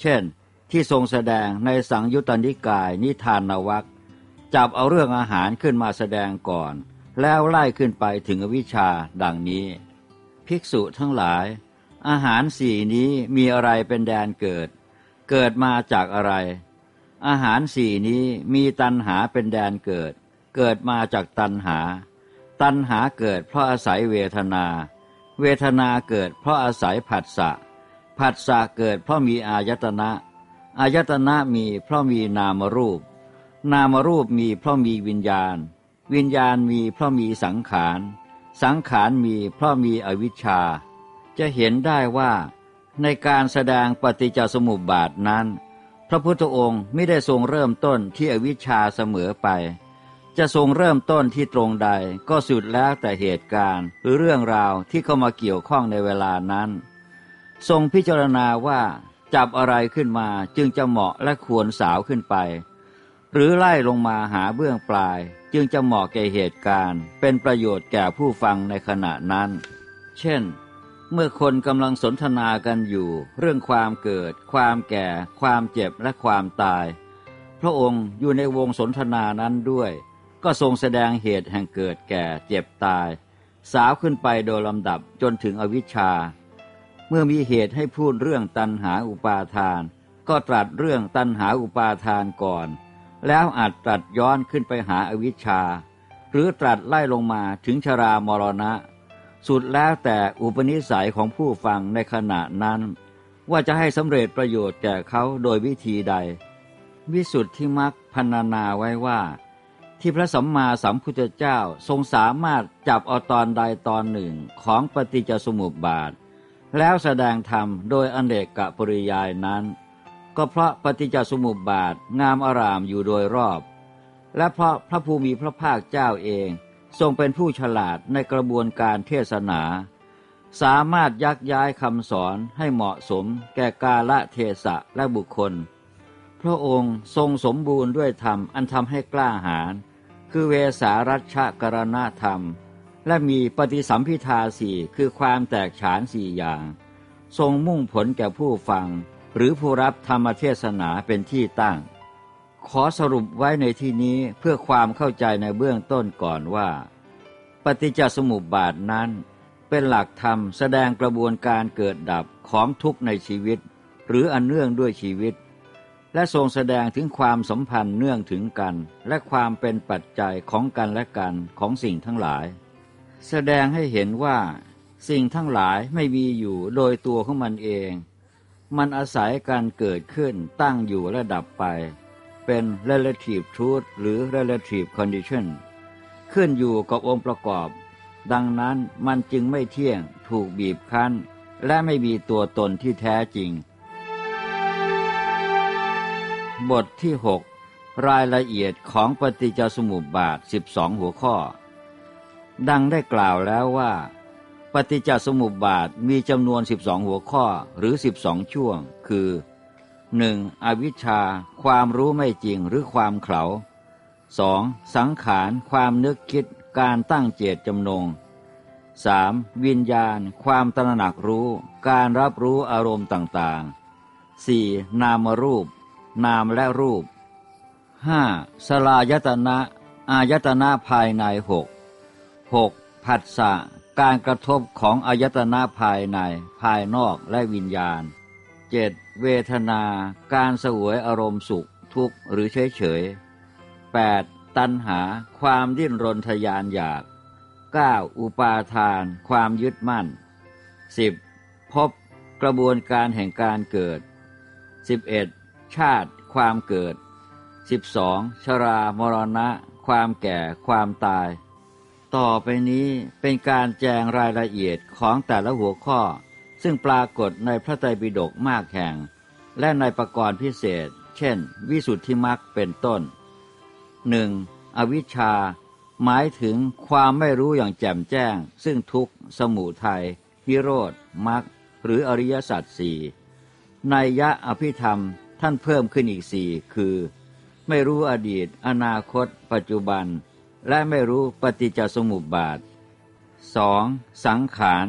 เช่น ที่ทรงแสดงในสังยุตตนิกายนิทานนวักจับเอาเรื่องอาหารขึ้นมาแสดงก่อน แล้วไล่ขึ้นไปถึงอวิชชาดังนี้ ภิกษุทั้งหลาย อาหารสี่นี้มีอะไรเป็นแดนเกิด เกิดมาจากอะไร อาหารสี่นี้มีตันหาเป็นแดนเกิด เกิดมาจากตันหา ตันหาเกิดเพราะอาศัยเวทนา เวทนาเกิดเพราะอาศัยผัสสะ ผัสสะเกิดเพราะมีอายตนะ อายตนะมีเพราะมีนามรูป นามรูปมีเพราะมีวิญญาณ วิญญาณมีเพราะมีสังขาร สังขารมีเพราะมีอวิชชา จะเห็นได้ว่าในการแสดงปฏิจจสมุปบาทนั้น พระพุทธองค์ไม่ได้ทรงเริ่มต้นที่อวิชชาเสมอไป จะทรงเริ่มต้นที่ตรงใดก็สุดแล้วแต่เหตุการณ์หรือเรื่องราวที่เข้ามาเกี่ยวข้องในเวลานั้น ทรงพิจารณาว่าจับอะไรขึ้นมาจึงจะเหมาะและควรสาวขึ้นไป หรือไล่ลงมาหาเบื้องปลายจึงจะเหมาะแก่เหตุการณ์ เป็นประโยชน์แก่ผู้ฟังในขณะนั้น เช่น เมื่อคนกำลังสนทนากันอยู่ เรื่องความเกิด ความแก่ ความเจ็บและความตาย พระองค์อยู่ในวงสนทนานั้นด้วย ก็ทรงแสดงเหตุแห่งเกิดแก่เจ็บตาย สาวขึ้นไปโดยลำดับจนถึงอวิชชา เมื่อมีเหตุให้พูดเรื่องตันหาอุปาทาน ก็ตรัสเรื่องตันหาอุปาทานก่อน แล้วอาจตรัสย้อนขึ้นไปหาอวิชชา หรือตรัสไล่ลงมาถึงชรามรณะ สุดแล้วแต่อุปนิสัยของผู้ฟังในขณะนั้น ว่าจะให้สำเร็จประโยชน์แก่เขาโดยวิธีใด วิสุทธิมักพันนาไว้ว่า ที่พระสัมมาสัมพุทธเจ้าทรงสามารถจับเอาตอนใดตอนหนึ่งของปฏิจจสมุปบาท แล้วแสดงธรรมโดยอนเนกกะปริยายนั้น ก็เพราะปฏิจจสมุปบาทงามอารามอยู่โดยรอบ และเพราะพระภูมิพระภาคเจ้าเอง ทรงเป็นผู้ฉลาดในกระบวนการเทศนา สามารถยักย้ายคำสอนให้เหมาะสมแก่กาละเทศะและบุคคล พระองค์ทรงสมบูรณ์ด้วยธรรมอันทำให้กล้าหาญคือเวสารัชกรณธรรม และมีปฏิสัมพิทาสี่คือความแตกฉานสี่อย่าง ทรงมุ่งผลแก่ผู้ฟัง หรือผู้รับธรรมเทศนาเป็นที่ตั้ง ขอสรุปไว้ในที่นี้เพื่อความเข้าใจในเบื้องต้นก่อนว่า ปฏิจจสมุปบาทนั้นเป็นหลักธรรมแสดงกระบวนการเกิดดับของทุกข์ในชีวิต หรืออันเนื่องด้วยชีวิต และทรงแสดงถึงความสัมพันธ์เนื่องถึงกัน และความเป็นปัจจัยของกันและกันของสิ่งทั้งหลาย แสดงให้เห็นว่า สิ่งทั้งหลายไม่มีอยู่โดยตัวของมันเอง มันอาศัยการเกิดขึ้นตั้งอยู่และดับไป เป็น relative truth หรือ relative condition ขึ้นอยู่กับองค์ประกอบ ดังนั้นมันจึงไม่เที่ยงถูกบีบคั้น และไม่มีตัวตนที่แท้จริง บทที่ 6 รายละเอียดของปฏิจจสมุปบาท 12 หัวข้อ ดังได้กล่าวแล้วว่า ปฏิจจสมุปบาทมีจำนวน 12 หัวข้อหรือ 12 ช่วง คือ 1. อวิชชา ความรู้ไม่จริงหรือความเขลา 2. สังขารความนึกคิดการตั้งเจตจำนง 3. วิญญาณ ความตระหนักรู้ การรับรู้อารมณ์ต่างๆ 4. นามรูป นามและรูป 5. สลายตนะ อายตนะภายในหก 6. ผัสสะการกระทบของอายตนะภายใน ภายนอกและวิญญาณ 7. เวทนา การสวยอารมณ์สุข ทุกข์หรือเฉยเฉย 8. ตัณหา ความดิ้นรนทยานอยาก 9. อุปาทาน ความยึดมั่น 10. พบกระบวนการแห่งการเกิด 11. ชาติ ความเกิด 12. ชรามรณะ ความแก่ความตาย ต่อไปนี้เป็นการแจงรายละเอียดของแต่ละหัวข้อ ซึ่งปรากฏในพระไตรปิฎกมากแห่ง และในประกรณ์พิเศษ เช่น วิสุทธิมักเป็นต้น 1. อวิชชา หมายถึงความไม่รู้อย่างแจ่มแจ้ง ซึ่งทุกสมุทัยพิโรธมรรคหรืออริยสัจสี่ในยะอภิธรรมท่านเพิ่มขึ้นอีกสี่คือ ไม่รู้อดีต อนาคต ปัจจุบัน และไม่รู้ปฏิจจสมุปบาท 2. สังขาร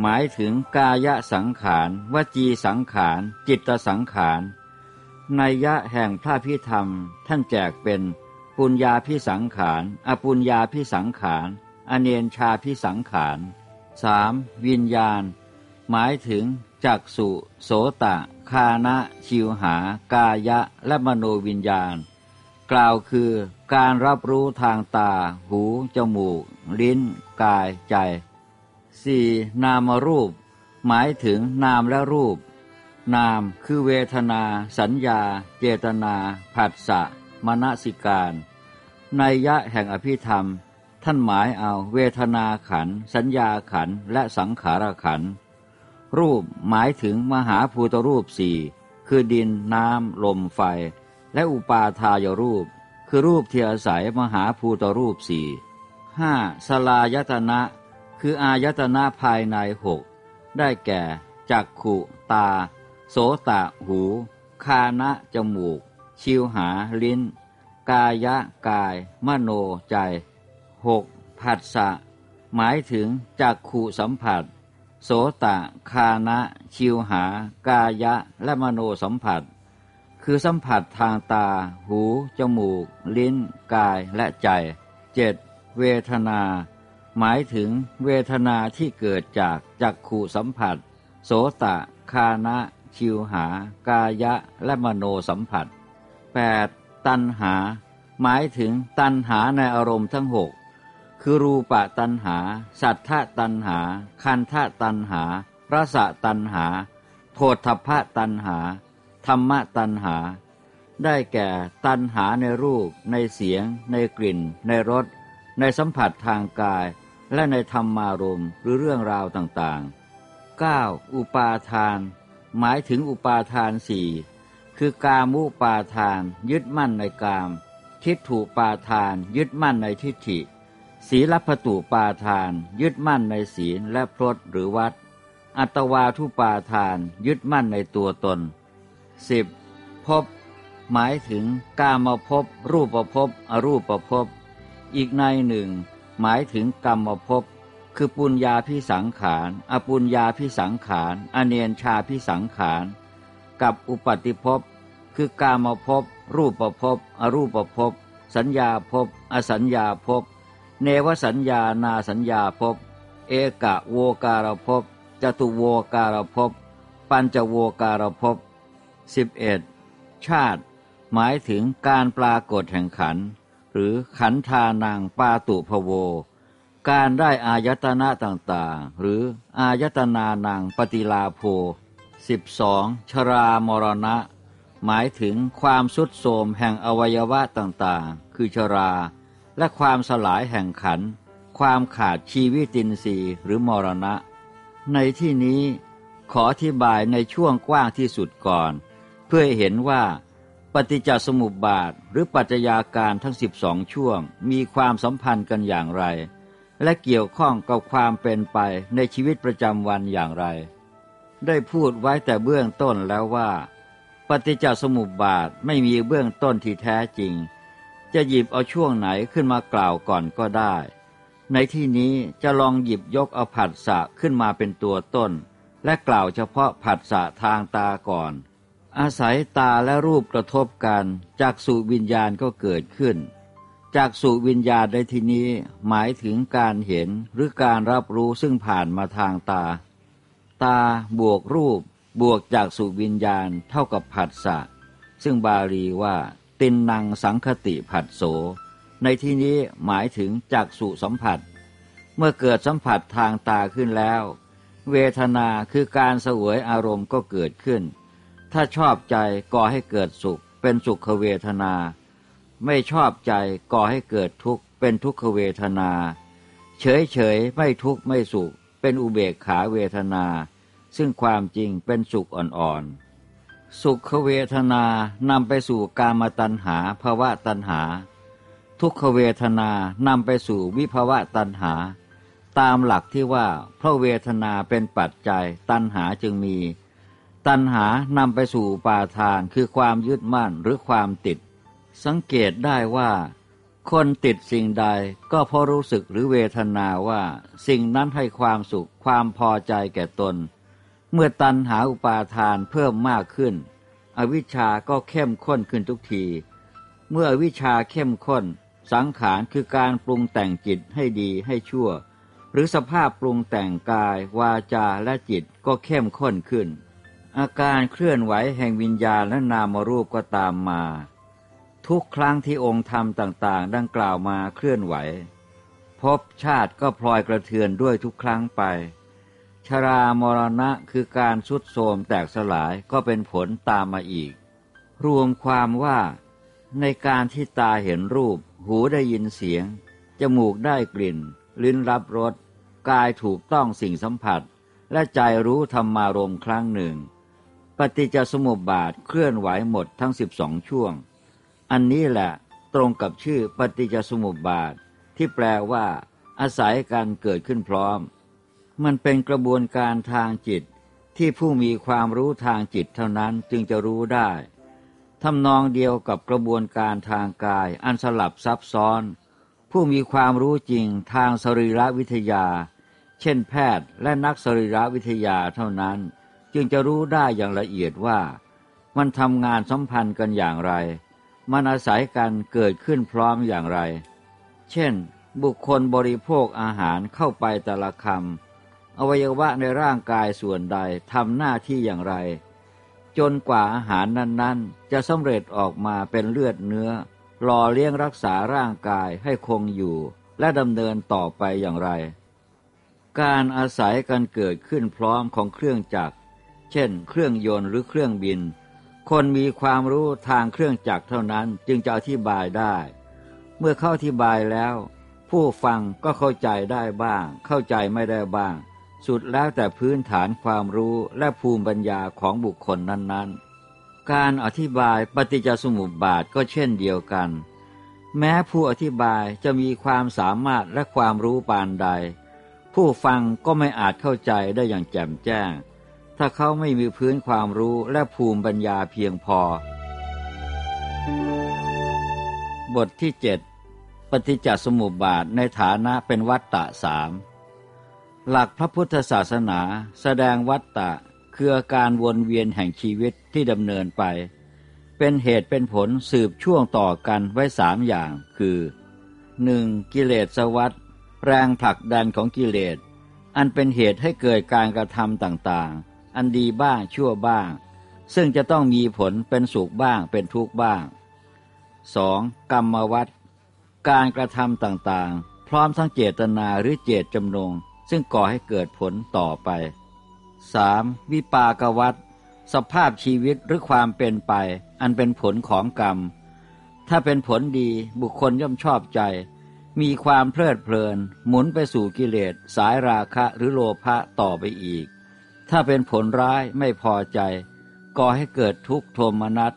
หมายถึงกายสังขารวจีสังขาร จิตสังขารนัยยะแห่งพระพิธรรม ท่านแจกเป็นปุญญาพิสังขาร อปุญญาพิสังขาร อเนียนชาพิสังขารสามวิญญาณ หมายถึงจักสุโสตะ คานะชิวหา กายะ และมโนวิญญาณ กล่าวคือการรับรู้ทางตา หู จมูก ลิ้น กายใจ 4. นามรูป หมายถึงนามและรูป นามคือเวทนา สัญญา เจตนา ผัสสะมณสิการนัยยะแห่งอภิธรรม ท่านหมายเอาเวทนาขัน สัญญาขันและสังขารขัน รูปหมายถึงมหาภูตรูปสี่คือดินน้ำลมไฟ และอุปาทายรูป คือรูปที่อาศัยมหาภูตรูปสี่ห้าสลายตนะ คืออายตนะภายในหกได้แก่จักขุตา โสตะหู คานะจมูก ชิวหาลิ้น กายะกาย มโนใจหกผัสสะ หมายถึงจักขูสัมผัส โสตะคานะ ชิวหา กายะและมโนสัมผัส คือสัมผัสทางตา หู จมูก ลิ้น กายและใจเจ็ดเวทนา หมายถึงเวทนาที่เกิดจากจักขู่สัมผัส โสตะ คานะ ชิวหา กายะ และมโนสัมผัส 8. ตันหา หมายถึงตันหาในอารมณ์ทั้งหกคือรูปะตันหา สัทธะตันหา คันธะตันหา รสะตันหาโพธพะตันหา ธรรมะตันหา ได้แก่ตันหาในรูป ในเสียง ในกลิ่น ในรส ในสัมผัสทางกาย และในธรรมารมหรือเรื่องราวต่างๆ 9. อุปาทาน หมายถึงอุปาทานสี่คือกามุปาทาน ยึดมั่นในกาม ทิฏฐุปาทาน ยึดมั่นในทิฏฐิ ศีลพตุปาทาน ยึดมั่นในศีลและพรตหรือวัด อัตวาทุปาทาน ยึดมั่นในตัวตน 10. พบ หมายถึงกามภพรูปภพอรูปภพอีกในหนึ่ง หมายถึงกรรมภพคือปุญญาพิสังขาร อปุญญาพิสังขาร อเนียนชาพิสังขาร กับอุปติภพ คือกามภพ รูปภพ อรูปภพ สัญญาภพ อสัญญาภพ เนวสัญญานาสัญญาภพ เอกะโวการภพ จตุโวการภพ ปัญจโวการภพสิบเอ็ดชาติ หมายถึงการปรากฏแห่งขัน หรือขันธานังปาตุภโว การได้อายตนะต่างๆ หรืออายตนานังปฏิลาโภ12ชรามรณะ หมายถึงความสุดโทมแห่งอวัยวะต่างๆ คือชรา และความสลายแห่งขัน ความขาดชีวิตินทรีย์หรือมรณะ ในที่นี้ขออธิบายในช่วงกว้างที่สุดก่อน เพื่อเห็นว่า ปฏิจจสมุปบาทหรือปัจจัยาการทั้งสิบองช่วง มีความสัมพันธ์กันอย่างไร และเกี่ยวข้องกับความเป็นไปในชีวิตประจำวันอย่างไร ได้พูดไว้แต่เบื้องต้นแล้วว่า ปฏิจจสมุปบาทไม่มีเบื้องต้นที่แท้จริง จะหยิบเอาช่วงไหนขึ้นมากล่าวก่อนก็ได้ ในที่นี้จะลองหยิบยกเอาผัสสะขึ้นมาเป็นตัวต้น และกล่าวเฉพาะผัสสะทางตาก่อน อาศัยตาและรูปกระทบกันจากสุวิญญาณก็เกิดขึ้น จากสุวิญญาณในที่นี้หมายถึงการเห็นหรือการรับรู้ซึ่งผ่านมาทางตา ตาบวกรูปบวกจากสุวิญญาณเท่ากับผัสสะซึ่งบาลีว่า ตินนังสังคติผัสโส ในที่นี้หมายถึงจากสุสัมผัส เมื่อเกิดสัมผัสทางตาขึ้นแล้ว เวทนาคือการสวยอารมณ์ก็เกิดขึ้น ถ้าชอบใจก่อให้เกิดสุข เป็นสุขเวทนา ไม่ชอบใจก่อให้เกิดทุกข์ เป็นทุกขเวทนา เฉยเฉยไม่ทุกข์ไม่สุข เป็นอุเบกขาเวทนา ซึ่งความจริงเป็นสุขอ่อนๆ สุขเวทนานำไปสู่กามตัณหาภาวะตัณหา ทุกขเวทนานำไปสู่วิภาวะตัณหา ตามหลักที่ว่าเพราะเวทนาเป็นปัจจัยตัณหาจึงมี ตัณหานำไปสู่ปาทานคือความยึดมั่นหรือความติด สังเกตได้ว่า คนติดสิ่งใดก็เพราะรู้สึกหรือเวทนาว่า สิ่งนั้นให้ความสุขความพอใจแก่ตน เมื่อตันหาอุปาทานเพิ่มมากขึ้น อวิชชาก็เข้มข้นขึ้นทุกที เมื่ออวิชชาเข้มข้น สังขารคือการปรุงแต่งจิตให้ดีให้ชั่ว หรือสภาพปรุงแต่งกายวาจาและจิตก็เข้มข้นขึ้น อาการเคลื่อนไหวแห่งวิญญาณและนามรูปก็ตามมา ทุกครั้งที่องค์ธรรมต่างๆ ดังกล่าวมาเคลื่อนไหว พบชาติก็พลอยกระเทือนด้วยทุกครั้งไป ชรามรณะคือการสุดโทมแตกสลายก็เป็นผลตามมาอีก รวมความว่าในการที่ตาเห็นรูป หูได้ยินเสียง จมูกได้กลิ่น ลิ้นรับรส กายถูกต้องสิ่งสัมผัส และใจรู้ธรรมารมครั้งหนึ่ง ปฏิจจสมุปบาทเคลื่อนไหวหมดทั้งสิบสองช่วง อันนี้แหละตรงกับชื่อปฏิจจสมุปบาท ที่แปลว่า อาศัยการเกิดขึ้นพร้อม มันเป็นกระบวนการทางจิตที่ผู้มีความรู้ทางจิตเท่านั้นจึงจะรู้ได้ทำนองเดียวกับกระบวนการทางกายอันสลับซับซ้อน ผู้มีความรู้จริงทางสรีรวิทยา เช่นแพทย์และนักสรีรวิทยาเท่านั้น จึงจะรู้ได้อย่างละเอียดว่า มันทำงานสัมพันธ์กันอย่างไร มันอาศัยกันเกิดขึ้นพร้อมอย่างไร เช่น บุคคลบริโภคอาหารเข้าไปแต่ละคำอวัยวะในร่างกายส่วนใดทำหน้าที่อย่างไร จนกว่าอาหารนั้นๆ จะสำเร็จออกมาเป็นเลือดเนื้อหล่อเลี้ยงรักษาร่างกายให้คงอยู่และดำเนินต่อไปอย่างไร การอาศัยกันเกิดขึ้นพร้อมของเครื่องจักร เช่น เครื่องยนต์หรือเครื่องบิน คนมีความรู้ทางเครื่องจักรเท่านั้นจึงจะอธิบายได้ เมื่อเข้าอธิบายแล้ว ผู้ฟังก็เข้าใจได้บ้าง เข้าใจไม่ได้บ้าง สุดแล้วแต่พื้นฐานความรู้และภูมิปัญญาของบุคคลนั้นๆ การอธิบายปฏิจจสมุปบาทก็เช่นเดียวกัน แม้ผู้อธิบายจะมีความสามารถและความรู้ปานใด ผู้ฟังก็ไม่อาจเข้าใจได้อย่างแจ่มแจ้ง ถ้าเขาไม่มีพื้นความรู้และภูมิปัญญาเพียงพอ บทที่เจ็ดปฏิจจสมุปบาทในฐานะเป็นวัตตะสามหลักพระพุทธศาสนาแสดงวัตตะคือการวนเวียนแห่งชีวิตที่ดำเนินไป เป็นเหตุเป็นผลสืบช่วงต่อกันไว้สามอย่าง คือ 1. กิเลสวัตแรงผลักดันของกิเลส อันเป็นเหตุให้เกิดการกระทำต่างๆ อันดีบ้างชั่วบ้าง ซึ่งจะต้องมีผลเป็นสุขบ้างเป็นทุกข์บ้าง 2. กรรมวัตการกระทำต่างๆ พร้อมทั้งเจตนาหรือเจตจำนง ซึ่งก่อให้เกิดผลต่อไป 3. วิปากวัตสภาพชีวิตหรือความเป็นไป อันเป็นผลของกรรม ถ้าเป็นผลดีบุคคลย่อมชอบใจ มีความเพลิดเพลิน หมุนไปสู่กิเลส สายราคะหรือโลภะต่อไปอีก ถ้าเป็นผลร้ายไม่พอใจ ก่อให้เกิดทุกข์โทมนัส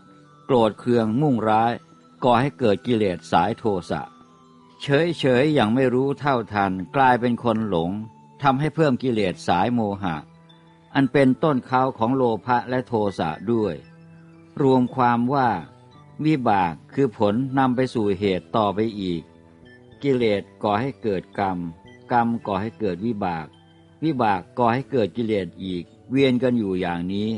โกรธเคืองมุ่งร้าย ก่อให้เกิดกิเลสสายโทสะ เฉยเฉยอย่างไม่รู้เท่าทันกลายเป็นคนหลงทำให้เพิ่มกิเลสสายโมหะ อันเป็นต้นเขาของโลภะและโทสะด้วย รวมความว่าวิบากคือผลนำไปสู่เหตุต่อไปอีก กิเลสก่อให้เกิดกรรม กรรมก่อให้เกิดวิบาก วิบากก่อให้เกิดกิเลสอีก เวียนกันอยู่อย่างนี้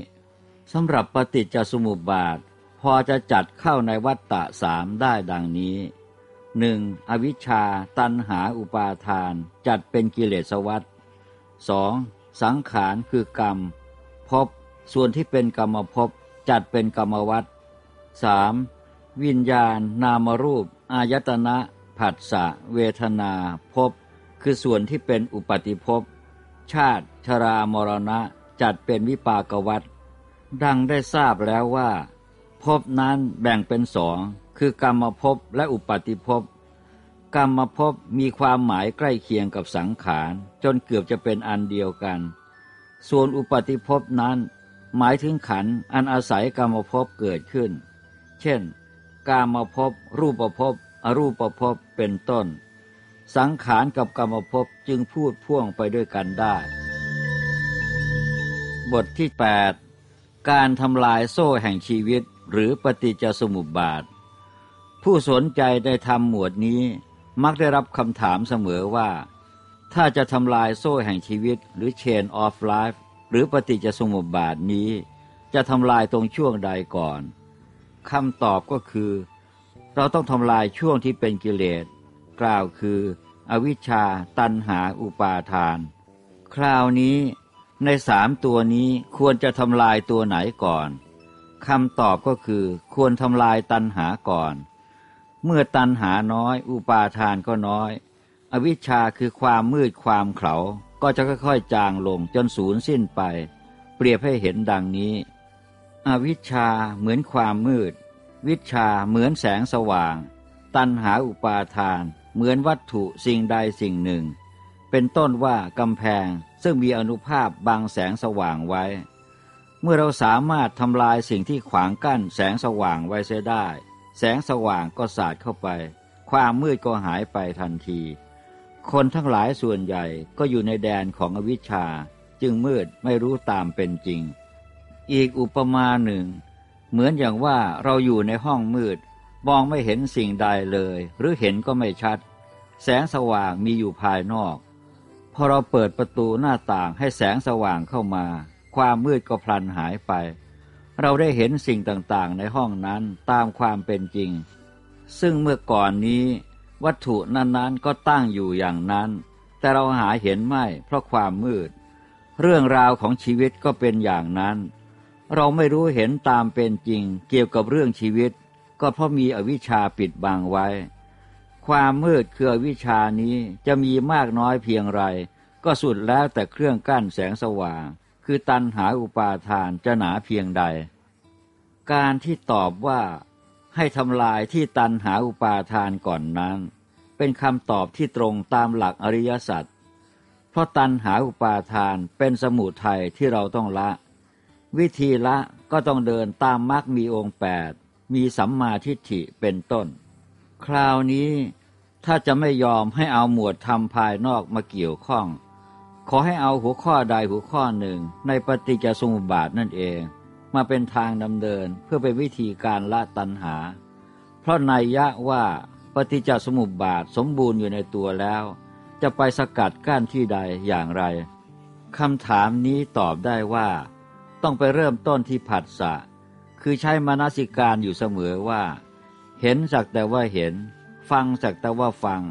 สำหรับปฏิจจสมุปบาท พอจะจัดเข้าในวัฏฏะสามได้ดังนี้หนึ่งอวิชชา ตันหาอุปาทาน จัดเป็นกิเลสวัฏสองสังขารคือกรรมพบส่วนที่เป็นกรรมภพจัดเป็นกรรมวัฏสามวิญญาณ นามรูป อายตนะ ผัสสะ เวทนาภพคือส่วนที่เป็นอุปาติภพ ชาติ ชรามรณะจัดเป็นวิปากวัตดังได้ทราบแล้วว่าภพนั้นแบ่งเป็นสอง คือกรรมภพและอุปาติภพกรรมภพมีความหมายใกล้เคียงกับสังขาร จนเกือบจะเป็นอันเดียวกัน ส่วนอุปาติภพนั้น หมายถึงขันอันอาศัยกรรมภพเกิดขึ้น เช่น กามภพรูปภพอรูปภพเป็นต้น สังขารกับกรรมภพจึงพูดพ่วงไปด้วยกันได้ บทที่ 8 การทำลายโซ่แห่งชีวิตหรือปฏิจจสมุปบาท ผู้สนใจในธรรมหมวดนี้มักได้รับคำถามเสมอว่า ถ้าจะทำลายโซ่แห่งชีวิตหรือ chain of life หรือปฏิจจสมุปบาทนี้ จะทำลายตรงช่วงใดก่อนคำตอบก็คือ เราต้องทำลายช่วงที่เป็นกิเลส กล่าวคือ อวิชชาตันหาอุปาทาน คราวนี้ในสามตัวนี้ควรจะทำลายตัวไหนก่อนคำตอบก็คือควรทำลายตันหาก่อน เมื่อตันหาน้อย อุปาทานก็น้อย อวิชชาคือความมืดความเขาก็จะค่อยๆจางลงจนสูญสิ้นไป เปรียบให้เห็นดังนี้ อวิชชาเหมือนความมืด วิชาเหมือนแสงสว่าง ตันหาอุปาทาน เหมือนวัตถุสิ่งใดสิ่งหนึ่ง เป็นต้นว่ากำแพงซึ่งมีอนุภาพบังแสงสว่างไว้ เมื่อเราสามารถทำลายสิ่งที่ขวางกั้นแสงสว่างไว้เสียได้ แสงสว่างก็สาดเข้าไป ความมืดก็หายไปทันที คนทั้งหลายส่วนใหญ่ก็อยู่ในแดนของอวิชชา จึงมืดไม่รู้ตามเป็นจริง อีกอุปมาหนึ่ง เหมือนอย่างว่าเราอยู่ในห้องมืด มองไม่เห็นสิ่งใดเลย หรือเห็นก็ไม่ชัด แสงสว่างมีอยู่ภายนอก พอเราเปิดประตูหน้าต่างให้แสงสว่างเข้ามา ความมืดก็พลันหายไป เราได้เห็นสิ่งต่างๆ ในห้องนั้นตามความเป็นจริง ซึ่งเมื่อก่อนนี้ วัตถุนั้นๆก็ตั้งอยู่อย่างนั้น แต่เราหาเห็นไม่เพราะความมืด เรื่องราวของชีวิตก็เป็นอย่างนั้นเราไม่รู้เห็นตามเป็นจริงเกี่ยวกับเรื่องชีวิต ก็เพราะมีอวิชชาปิดบังไว้ ความมืดคือวิชานี้จะมีมากน้อยเพียงไร ก็สุดแล้วแต่เครื่องกั้นแสงสว่าง คือตันหาอุปาทานจะหนาเพียงใด การที่ตอบว่าให้ทำลายที่ตันหาอุปาทานก่อนนั้น เป็นคำตอบที่ตรงตามหลักอริยสัจเพราะตันหาอุปาทานเป็นสมุทัยที่เราต้องละ วิธีละก็ต้องเดินตามมรรคมีองค์แปด มีสัมมาทิฏฐิเป็นต้น คราวนี้ถ้าจะไม่ยอมให้เอาหมวดธรรมภายนอกมาเกี่ยวข้อง ขอให้เอาหัวข้อใดหัวข้อหนึ่งในปฏิจจสมุปบาทนั่นเอง มาเป็นทางดำเนินเพื่อเป็นวิธีการละตัณหา เพราะนัยยะว่าปฏิจจสมุปบาทสมบูรณ์อยู่ในตัวแล้ว จะไปสกัดกั้นที่ใดอย่างไรคำถามนี้ตอบได้ว่า ต้องไปเริ่มต้นที่ผัสสะ คือใช้มนสิการอยู่เสมอว่า เห็นสักแต่ว่าเห็น ฟังสักแต่ว่าฟัง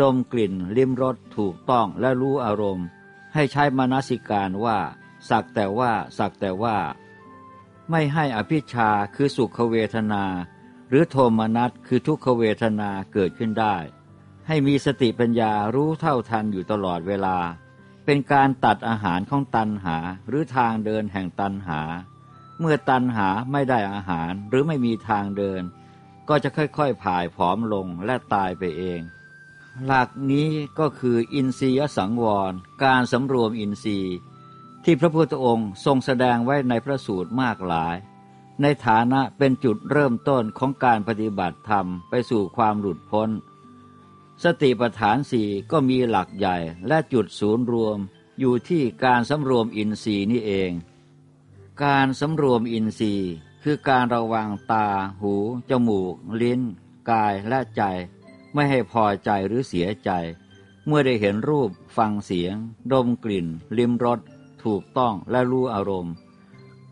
ดมกลิ่น ลิ้มรสถูกต้องและรู้อารมณ์ ให้ใช้มนสิการว่า สักแต่ว่า สักแต่ว่า ไม่ให้อภิชาคือสุขเวทนา หรือโทมนัสคือทุกขเวทนาเกิดขึ้นได้ ให้มีสติปัญญารู้เท่าทันอยู่ตลอดเวลา เป็นการตัดอาหารของตันหาหรือทางเดินแห่งตันหา เมื่อตันหาไม่ได้อาหารหรือไม่มีทางเดิน ก็จะค่อยๆ ผ่ายผอมลงและตายไปเอง หลักนี้ก็คืออินทรียสังวร การสำรวมอินทรีย์ ที่พระพุทธองค์ทรงแสดงไว้ในพระสูตรมากหลาย ในฐานะเป็นจุดเริ่มต้นของการปฏิบัติธรรมไปสู่ความหลุดพ้น สติปัฏฐานสี่ก็มีหลักใหญ่และจุดศูนย์รวมอยู่ที่การสำรวมอินทรีย์นี่เอง การสำรวมอินทรีย์ คือการระวังตา หู จมูก ลิ้น กายและใจ ไม่ให้พอใจหรือเสียใจ เมื่อได้เห็นรูป ฟังเสียง ดมกลิ่น ลิ้มรส ถูกต้องและรู้อารมณ์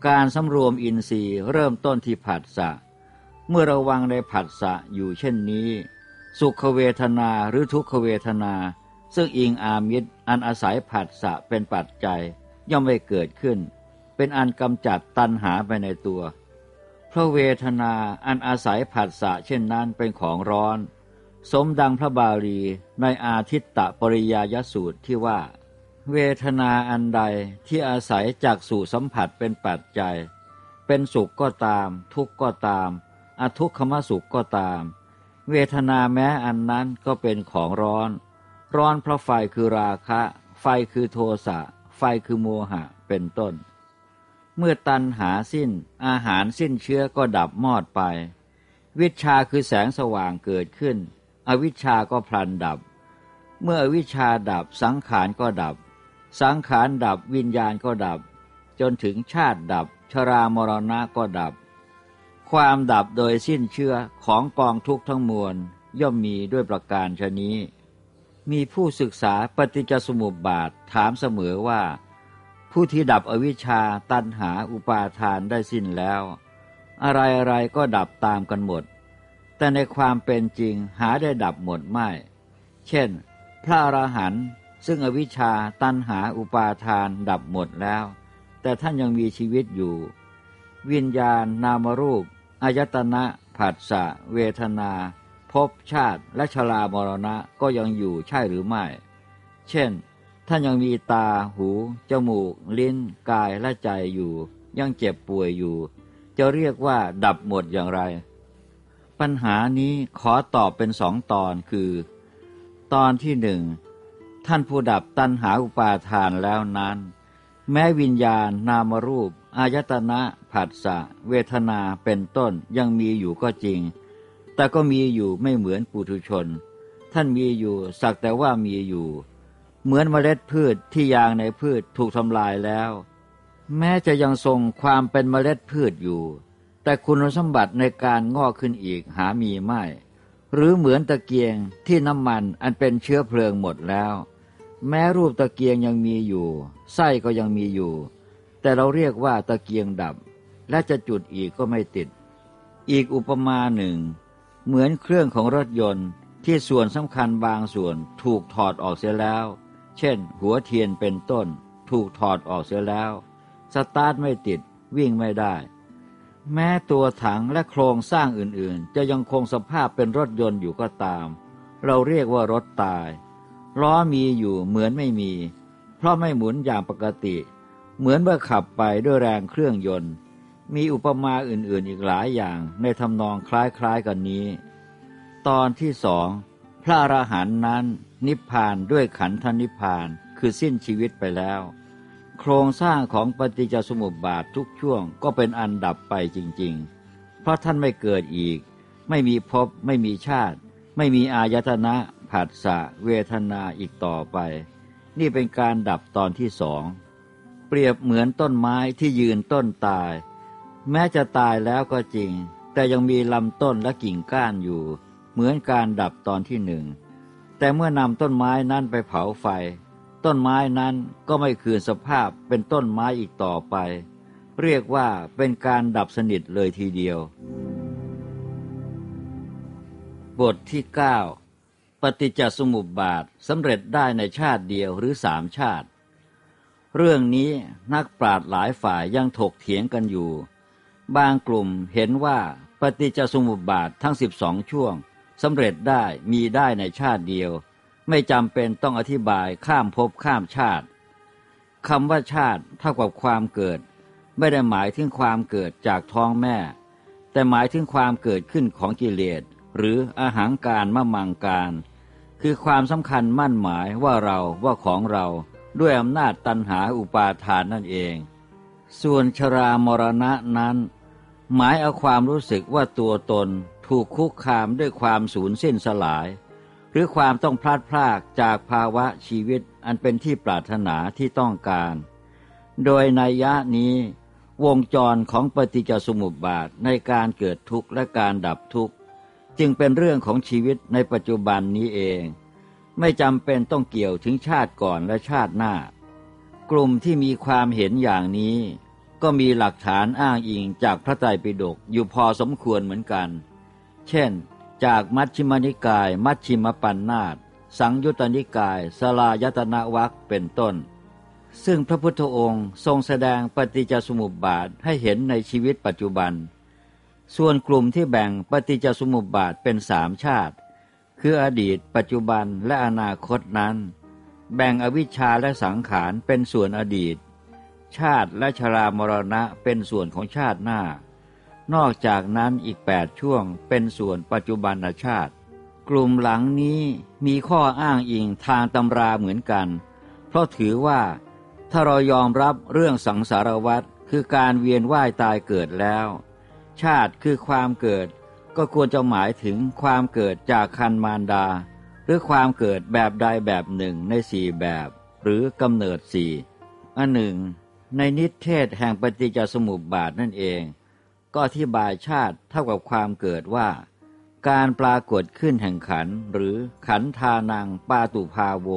การสำรวมอินทรีย์เริ่มต้นที่ผัสสะ เมื่อระวังในผัสสะอยู่เช่นนี้ สุขเวทนาหรือทุกขเวทนา ซึ่งอิงอามิตรอันอาศัยผัสสะเป็นปัจจัยย่อมไม่เกิดขึ้น เป็นอันกำจัดตัณหาไปในตัว เพราะเวทนาอันอาศัยผัสสะเช่นนั้นเป็นของร้อน สมดังพระบาลีในอาทิตตะปริยายสูตรที่ว่า เวทนาอันใดที่อาศัยจากสู่สัมผัสเป็นปัจจัย เป็นสุขก็ตาม ทุกข์ก็ตาม อทุกขมสุขก็ตาม เวทนาแม้อันนั้นก็เป็นของร้อน ร้อนเพราะไฟคือราคะ ไฟคือโทสะ ไฟคือโมหะเป็นต้น เมื่อตันหาสิ้น อาหารสิ้นเชื้อก็ดับมอดไป วิชาคือแสงสว่างเกิดขึ้น อวิชาก็พลันดับ เมื่ออวิชาดับสังขารก็ดับ สังขารดับวิญญาณก็ดับ จนถึงชาติดับ ชรามรณะก็ดับ ความดับโดยสิ้นเชื่อของกองทุกข์ทั้งมวลย่อมมีด้วยประการชนี้ มีผู้ศึกษาปฏิจจสมุปบาทถามเสมอว่า ผู้ที่ดับอวิชชาตันหาอุปาทานได้สิ้นแล้ว อะไรอะไรก็ดับตามกันหมด แต่ในความเป็นจริงหาได้ดับหมดไม่ เช่น พระอรหันต์ซึ่งอวิชชาตันหาอุปาทานดับหมดแล้ว แต่ท่านยังมีชีวิตอยู่ วิญญาณ นามรูปอายตนะผัสสะเวทนาภพชาติและชรามรณะก็ยังอยู่ใช่หรือไม่ เช่น ท่านยังมีตา หู จมูก ลิ้น กาย และใจอยู่ ยังเจ็บป่วยอยู่ จะเรียกว่าดับหมดอย่างไร ปัญหานี้ขอตอบเป็นสองตอนคือ ตอนที่หนึ่ง ท่านผู้ดับตัณหาอุปาทานแล้วนั้น แม้วิญญาณ นามรูป อายตนะ ผัสสะ เวทนา เป็นต้น ยังมีอยู่ก็จริง แต่ก็มีอยู่ไม่เหมือนปุถุชน ท่านมีอยู่ สักแต่ว่ามีอยู่ เหมือนเมล็ดพืชที่ยางในพืชถูกทำลายแล้ว แม้จะยังทรงความเป็นเมล็ดพืชอยู่ แต่คุณสมบัติในการงอกขึ้นอีกหามีไม่ หรือเหมือนตะเกียงที่น้ำมันอันเป็นเชื้อเพลิงหมดแล้ว แม้รูปตะเกียงยังมีอยู่ ไส้ก็ยังมีอยู่ แต่เราเรียกว่าตะเกียงดับ และจะจุดอีกก็ไม่ติด อีกอุปมาหนึ่ง เหมือนเครื่องของรถยนต์ที่ส่วนสำคัญบางส่วนถูกถอดออกเสียแล้ว เช่น หัวเทียนเป็นต้น ถูกถอดออกเสียแล้ว สตาร์ทไม่ติดวิ่งไม่ได้ แม้ตัวถังและโครงสร้างอื่นๆ จะยังคงสภาพเป็นรถยนต์อยู่ก็ตาม เราเรียกว่ารถตาย ล้อมีอยู่เหมือนไม่มี เพราะไม่หมุนอย่างปกติ เหมือนเมื่อขับไปด้วยแรงเครื่องยนต์ มีอุปมาอื่นๆอีกหลายอย่างในทำนองคล้ายๆกันนี้ ตอนที่สองพระอรหันต์นั้น นิพพานด้วยขันธนิพพานคือสิ้นชีวิตไปแล้ว โครงสร้างของปฏิจจสมุปบาททุกช่วงก็เป็นอันดับไปจริง ๆ เพราะท่านไม่เกิดอีก ไม่มีภพไม่มีชาติ ไม่มีอายตนะผัสสะเวทนาอีกต่อไป นี่เป็นการดับตอนที่สองเปรียบเหมือนต้นไม้ที่ยืนต้นตาย แม้จะตายแล้วก็จริง แต่ยังมีลำต้นและกิ่งก้านอยู่ เหมือนการดับตอนที่หนึ่ง แต่เมื่อนำต้นไม้นั้นไปเผาไฟ ต้นไม้นั้นก็ไม่คืนสภาพเป็นต้นไม้อีกต่อไป เรียกว่าเป็นการดับสนิทเลยทีเดียว บทที่ 9 ปฏิจจสมุปบาทสำเร็จได้ในชาติเดียวหรือสามชาติ เรื่องนี้นักปราชญ์หลายฝ่ายยังถกเถียงกันอยู่ บางกลุ่มเห็นว่าปฏิจจสมุปบาททั้งสิบสองช่วง สำเร็จได้มีได้ในชาติเดียว ไม่จำเป็นต้องอธิบายข้ามภพข้ามชาติคำว่าชาติเท่ากับความเกิด ไม่ได้หมายถึงความเกิดจากท้องแม่ แต่หมายถึงความเกิดขึ้นของกิเลสหรืออาหางการมะมังการ คือความสำคัญมั่นหมายว่าเราว่าของเราด้วยอำนาจตันหาอุปาทานนั่นเอง ส่วนชรามรณะนั้น หมายเอาความรู้สึกว่าตัวตน ถูกคุกคามด้วยความสูญสิ้นสลาย หรือความต้องพลาดพลากจากภาวะชีวิตอันเป็นที่ปรารถนาที่ต้องการ โดยนัยยะนี้วงจรของปฏิจจสมุปบาทในการเกิดทุกข์และการดับทุกข์ จึงเป็นเรื่องของชีวิตในปัจจุบันนี้เอง ไม่จำเป็นต้องเกี่ยวถึงชาติก่อนและชาติหน้า กลุ่มที่มีความเห็นอย่างนี้ ก็มีหลักฐานอ้างอิงจากพระไตรปิฎกอยู่พอสมควรเหมือนกัน เช่น จากมัชฌิมนิกาย มัชฌิมปัญนาตสังยุตตนิกายสลายตนะวักเป็นต้น ซึ่งพระพุทธองค์ทรงแสดงปฏิจจสมุปบาทให้เห็นในชีวิตปัจจุบัน ส่วนกลุ่มที่แบ่งปฏิจจสมุปบาทเป็นสามชาติ คืออดีต ปัจจุบันและอนาคตนั้น แบ่งอวิชชาและสังขารเป็นส่วนอดีต ชาติและชรามรณะเป็นส่วนของชาติหน้า นอกจากนั้นอีกแปดช่วงเป็นส่วนปัจจุบันชาติ กลุ่มหลังนี้มีข้ออ้างอิงทางตำราเหมือนกัน เพราะถือว่าถ้าเรายอมรับเรื่องสังสารวัฏคือการเวียนว่ายตายเกิดแล้ว ชาติคือความเกิด ก็ควรจะหมายถึงความเกิดจากคันมารดา หรือความเกิดแบบใดแบบหนึ่งในสี่แบบ หรือกำเนิดสี่อันหนึ่ง ในนิเทศแห่งปฏิจจสมุปบาทนั่นเอง ก็อธิบายชาติเท่ากับความเกิดว่า การปรากฏขึ้นแห่งขันหรือขันธานังปาตุภาโว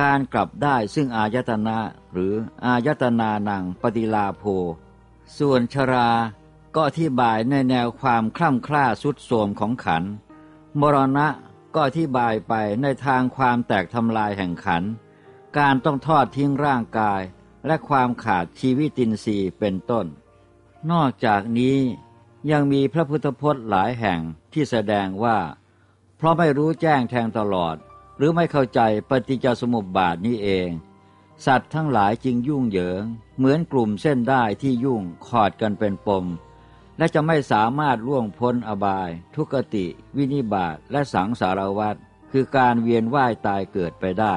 การกลับได้ซึ่งอายตนะหรืออายตนานังปฏิลาโภ ส่วนชราก็อธิบายในแนวความคล่ำคล้าสุดโทมของขัน มรณะก็อธิบายไปในทางความแตกทำลายแห่งขัน การต้องทอดทิ้งร่างกายและความขาดชีวิตินทรีย์เป็นต้น นอกจากนี้ยังมีพระพุทธพจน์หลายแห่งที่แสดงว่า เพราะไม่รู้แจ้งแทงตลอด หรือไม่เข้าใจปฏิจจสมุปบาทนี้เอง สัตว์ทั้งหลายจึงยุ่งเหยิง เหมือนกลุ่มเส้นได้ที่ยุ่งขอดกันเป็นปม และจะไม่สามารถล่วงพ้นอบาย ทุกติ วินิบาตและสังสารวัฏคือการเวียนว่ายตายเกิดไปได้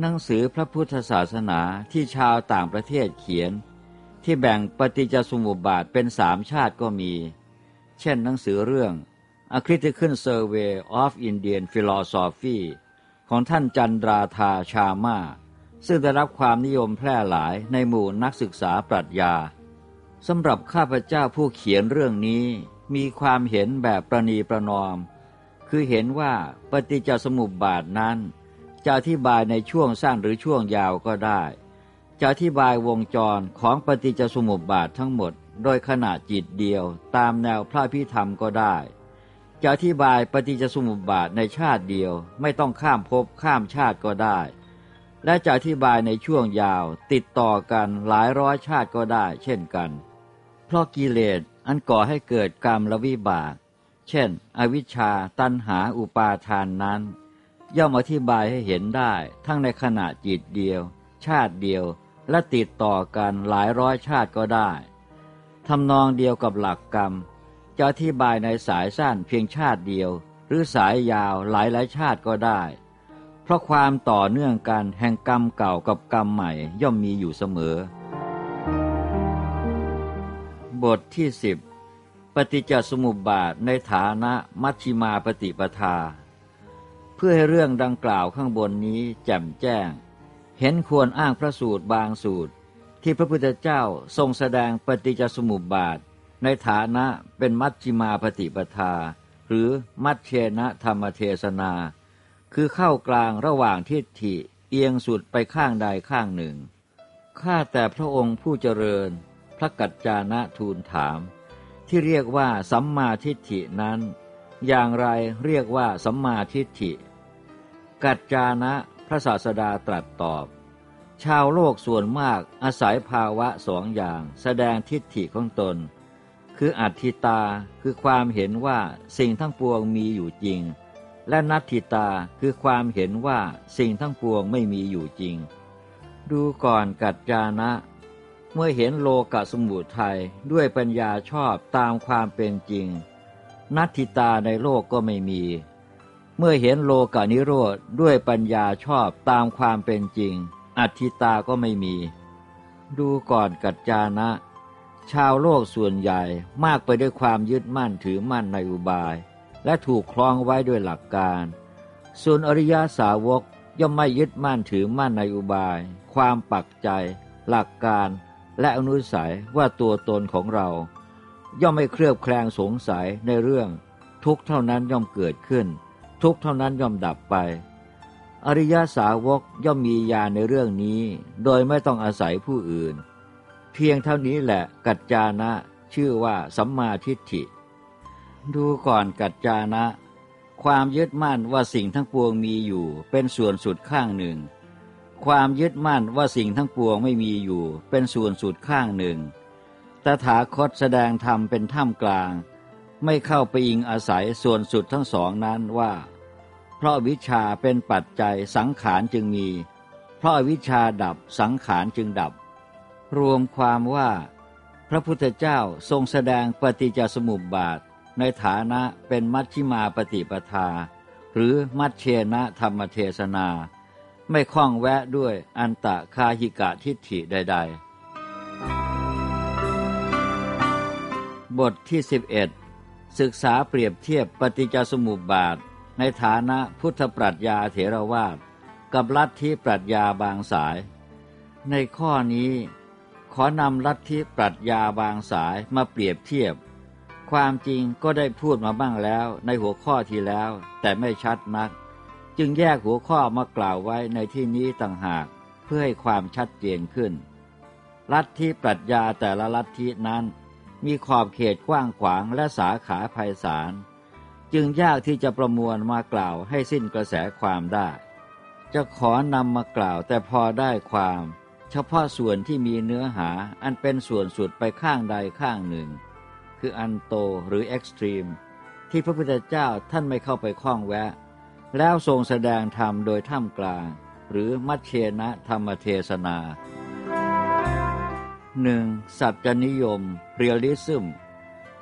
หนังสือพระพุทธศาสนาที่ชาวต่างประเทศเขียน ที่แบ่งปฏิจจสมุปบาทเป็นสามชาติก็มี เช่นหนังสือเรื่อง A Critical Survey of Indian Philosophy ของท่านจันดราธาชามา ซึ่งได้รับความนิยมแพร่หลายในหมู่นักศึกษาปรัชญาสำหรับข้าพเจ้าผู้เขียนเรื่องนี้มีความเห็นแบบประนีประนอม คือเห็นว่าปฏิจจสมุปบาทนั้น จะอธิบายในช่วงสั้นหรือช่วงยาวก็ได้ จะอธิบายวงจรของปฏิจจสมุปบาททั้งหมด โดยขณะจิตเดียวตามแนวพระพิธรรมก็ได้ จะอธิบายปฏิจจสมุปบาทในชาติเดียวไม่ต้องข้ามภพข้ามชาติก็ได้ และจะอธิบายในช่วงยาวติดต่อกันหลายร้อยชาติก็ได้ เช่นกัน เพราะกิเลสอันก่อให้เกิดกรรมละวิบาก เช่น อวิชชาตันหาอุปาทานนั้น ย่อมอธิบายให้เห็นได้ทั้งในขณะจิตเดียว ชาติเดียว และติดต่อกันหลายร้อยชาติก็ได้ทำนองเดียวกับหลักกรรม จะอธิบายในสายสั้นเพียงชาติเดียว หรือสายยาวหลายหลายชาติก็ได้ เพราะความต่อเนื่องกันแห่งกรรมเก่ากับกรรมใหม่ย่อมมีอยู่เสมอ บทที่สิบปฏิจจสมุปบาทในฐานะมัชชิมาปฏิปทา เพื่อให้เรื่องดังกล่าวข้างบนนี้แจ่มแจ้ง เห็นควรอ้างพระสูตรบางสูตร ที่พระพุทธเจ้าทรงแสดงปฏิจจสมุปบาท ในฐานะเป็นมัชชิมาปฏิปทา หรือมัชเชนะธรรมเทศนา คือเข้ากลางระหว่างทิฏฐิเอียงสุดไปข้างใดข้างหนึ่ง ข้าแต่พระองค์ผู้เจริญ พระกัจจานะทูลถาม ที่เรียกว่าสัมมาทิฏฐินั้น อย่างไรเรียกว่าสัมมาทิฏฐิ กัจจานะ พระศาสดาตรัสตอบ ชาวโลกส่วนมากอาศัยภาวะสองอย่างแสดงทิฏฐิของตน คืออัตถิตาคือความเห็นว่าสิ่งทั้งปวงมีอยู่จริง และนัตถิตาคือความเห็นว่าสิ่งทั้งปวงไม่มีอยู่จริง ดูก่อนกัจจานะ เมื่อเห็นโลกสมุทัยด้วยปัญญาชอบตามความเป็นจริง นัตถิตาในโลกก็ไม่มี เมื่อเห็นโลกานิโรธด้วยปัญญาชอบตามความเป็นจริง อัตถิตาก็ไม่มี ดูก่อนกัจจานะ ชาวโลกส่วนใหญ่มากไปด้วยความยึดมั่นถือมั่นในอุบาย และถูกคล้องไว้ด้วยหลักการ ส่วนอริยสาวกย่อมไม่ยึดมั่นถือมั่นในอุบาย ความปักใจ หลักการ และอนุสัยว่าตัวตนของเรา ย่อมไม่เคลือบแคลงสงสัยในเรื่อง ทุกเท่านั้นย่อมเกิดขึ้น ทุกเท่านั้นย่อมดับไป อริยสาวกย่อมมีญาณในเรื่องนี้ โดยไม่ต้องอาศัยผู้อื่น เพียงเท่านี้แหละกัจจานะ ชื่อว่าสัมมาทิฏฐิ ดูก่อนกัจจานะ ความยึดมั่นว่าสิ่งทั้งปวงมีอยู่เป็นส่วนสุดข้างหนึ่ง ความยึดมั่นว่าสิ่งทั้งปวงไม่มีอยู่เป็นส่วนสุดข้างหนึ่งตถาคตแสดงธรรมเป็นท่ามกลาง ไม่เข้าไปอิงอาศัยส่วนสุดทั้งสองนั้นว่า เพราะวิชาเป็นปัจจัยสังขารจึงมี เพราะวิชาดับสังขารจึงดับ รวมความว่า พระพุทธเจ้าทรงแสดงปฏิจจสมุปบาท ในฐานะเป็นมัชฌิมาปฏิปทา หรือมัชเชนะธรรมเทศนา ไม่คล้องแวะด้วยอันตะคาหิกะทิฏฐิใด ๆ บทที่ 11 ศึกษาเปรียบเทียบปฏิจจสมุปบาท ในฐานะพุทธปรัชญาเถรวาทกับลัทธิปรัชญาบางสาย ในข้อนี้ขอนำลัทธิปรัชญาบางสายมาเปรียบเทียบ ความจริงก็ได้พูดมาบ้างแล้วในหัวข้อที่แล้ว แต่ไม่ชัดนัก จึงแยกหัวข้อมากล่าวไว้ในที่นี้ต่างหากเพื่อให้ความชัดเจนขึ้น ลัทธิปรัชญาแต่ละลัทธินั้น มีขอบเขตกว้างขวางและสาขาไพศาลจึงยากที่จะประมวลมากล่าวให้สิ้นกระแสความได้ จะขอนำมากล่าวแต่พอได้ความ เฉพาะส่วนที่มีเนื้อหาอันเป็นส่วนสุดไปข้างใดข้างหนึ่ง คืออันโตหรือเอ็กซ์ตรีมที่พระพุทธเจ้าท่านไม่เข้าไปข้องแวะ แล้วทรงแสดงธรรมโดยท่ามกลาง หรือมัชเชนะธรรมเทศนา หนึ่งสัจจนิยมเรียลิซึม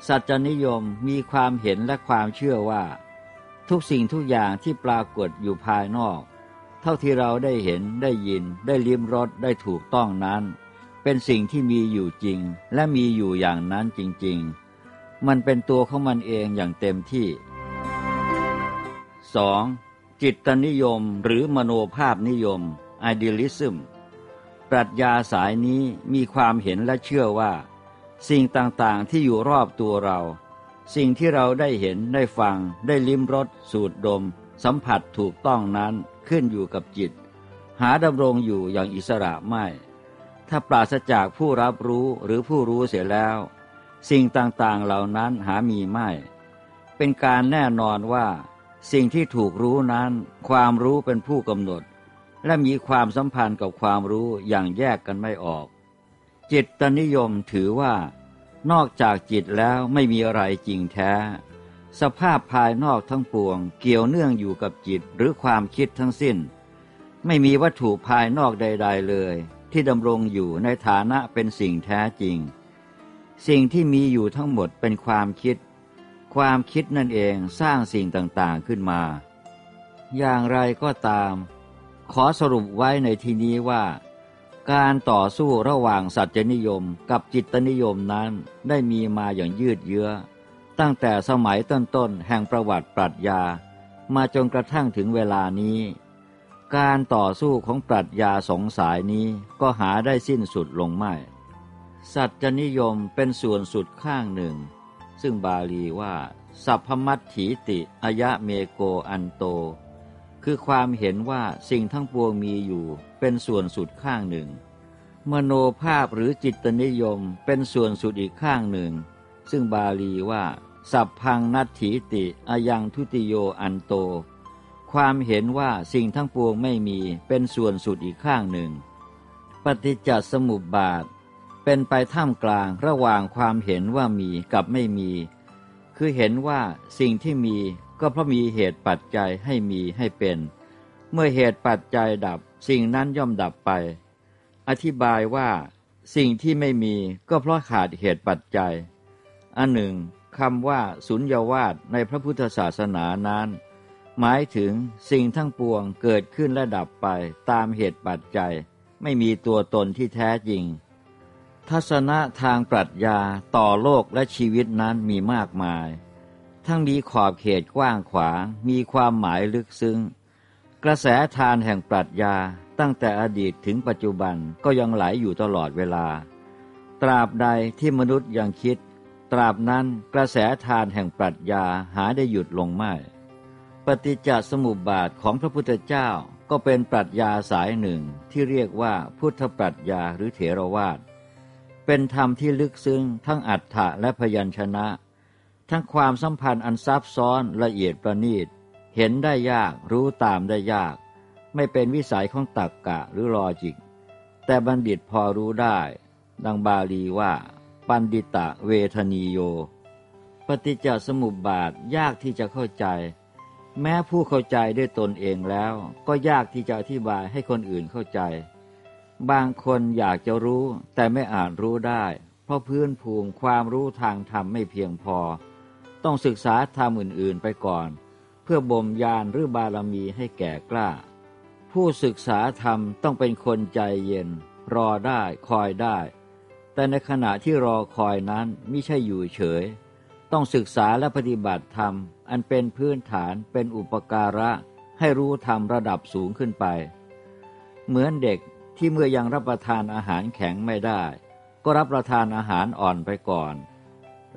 สัจจนิยมมีความเห็นและความเชื่อว่า ทุกสิ่งทุกอย่างที่ปรากฏอยู่ภายนอก เท่าที่เราได้เห็นได้ยิน ได้ลิ้มรสได้ถูกต้องนั้น เป็นสิ่งที่มีอยู่จริง และมีอยู่อย่างนั้นจริง ๆ มันเป็นตัวของมันเองอย่างเต็มที่ 2. จิตนิยมหรือมโนภาพนิยม idealism รัชญาสายนี้มีความเห็นและเชื่อว่า สิ่งต่างๆที่อยู่รอบตัวเรา สิ่งที่เราได้เห็นได้ฟัง ได้ลิ้มรสสูดดม สัมผัสถูกต้องนั้นขึ้นอยู่กับจิต หาดำรงอยู่อย่างอิสระไม่ ถ้าปราศจากผู้รับรู้หรือผู้รู้เสียแล้ว สิ่งต่างๆเหล่านั้นหามีไม่ เป็นการแน่นอนว่า สิ่งที่ถูกรู้นั้น ความรู้เป็นผู้กำหนด และมีความสัมพันธ์กับความรู้อย่างแยกกันไม่ออก จิตตนิยมถือว่า นอกจากจิตแล้วไม่มีอะไรจริงแท้ สภาพภายนอกทั้งปวง เกี่ยวเนื่องอยู่กับจิตหรือความคิดทั้งสิ้น ไม่มีวัตถุภายนอกใด ๆ เลย ที่ดำรงอยู่ในฐานะเป็นสิ่งแท้จริง สิ่งที่มีอยู่ทั้งหมดเป็นความคิด ความคิดนั่นเองสร้างสิ่งต่างๆขึ้นมา อย่างไรก็ตาม ขอสรุปไว้ในที่นี้ว่า การต่อสู้ระหว่างสัจจนิยมกับจิตนิยมนั้นได้มีมาอย่างยืดเยื้อ ตั้งแต่สมัยต้นๆแห่งประวัติปรัชญา มาจนกระทั่งถึงเวลานี้ การต่อสู้ของปรัชญาสงสายนี้ก็หาได้สิ้นสุดลงไม่ สัจจนิยมเป็นส่วนสุดข้างหนึ่ง ซึ่งบาลีว่า สัพพมัตถีติ อยะเมโกอันโต คือความเห็นว่าสิ่งทั้งปวงมีอยู่เป็นส่วนสุดข้างหนึ่ง มโนภาพหรือจิตนิยมเป็นส่วนสุดอีกข้างหนึ่ง ซึ่งบาลีว่า สัพพังนัตถีติอายังทุติโยอันโต ความเห็นว่าสิ่งทั้งปวงไม่มีเป็นส่วนสุดอีกข้างหนึ่ง ปฏิจจสมุปบาท เป็นไปท่ามกลางระหว่างความเห็นว่ามีกับไม่มี คือเห็นว่าสิ่งที่มี ก็เพราะมีเหตุปัจจัยให้มีให้เป็น เมื่อเหตุปัจจัยดับสิ่งนั้นย่อมดับไป อธิบายว่า สิ่งที่ไม่มีก็เพราะขาดเหตุปัจจัย อันหนึ่งคำว่าสุญญาวาสในพระพุทธศาสนานั้น หมายถึงสิ่งทั้งปวงเกิดขึ้นและดับไปตามเหตุปัจจัย ไม่มีตัวตนที่แท้จริง ทัศนะทางปรัชญาต่อโลกและชีวิตนั้นมีมากมาย ทั้งมีขอบเขตกว้างขวาง มีความหมายลึกซึ้ง กระแสทานแห่งปรัชญาตั้งแต่อดีตถึงปัจจุบันก็ยังไหลอยู่ตลอดเวลา ตราบใดที่มนุษย์ยังคิด ตราบนั้นกระแสทานแห่งปรัชญาหาได้หยุดลงไม่ ปฏิจจสมุปบาทของพระพุทธเจ้าก็เป็นปรัชญาสายหนึ่งที่เรียกว่าพุทธปรัชญาหรือเถรวาทเป็นธรรมที่ลึกซึ้งทั้งอัฏฐะและพยัญชนะ ทั้งความสัมพันธ์อันซับซ้อนละเอียดประณีต เห็นได้ยากรู้ตามได้ยาก ไม่เป็นวิสัยของตักกะหรือลอจิก แต่บัณฑิตพอรู้ได้ ดังบาลีว่า ปันดิตะเวทนีโย ปฏิจจสมุปบาทยากที่จะเข้าใจ แม้ผู้เข้าใจด้วยตนเองแล้ว ก็ยากที่จะอธิบายให้คนอื่นเข้าใจ บางคนอยากจะรู้แต่ไม่อาจรู้ได้ เพราะพื้นภูมิความรู้ทางธรรมไม่เพียงพอ ต้องศึกษาธรรมอื่น ๆ ไปก่อน เพื่อบ่มยานหรือบารมีให้แก่กล้า ผู้ศึกษาธรรมต้องเป็นคนใจเย็น รอได้คอยได้ แต่ในขณะที่รอคอยนั้นไม่ใช่อยู่เฉย ต้องศึกษาและปฏิบัติธรรม อันเป็นพื้นฐานเป็นอุปการะ ให้รู้ธรรมระดับสูงขึ้นไป เหมือนเด็กที่เมื่อยังรับประทานอาหารแข็งไม่ได้ ก็รับประทานอาหารอ่อนไปก่อน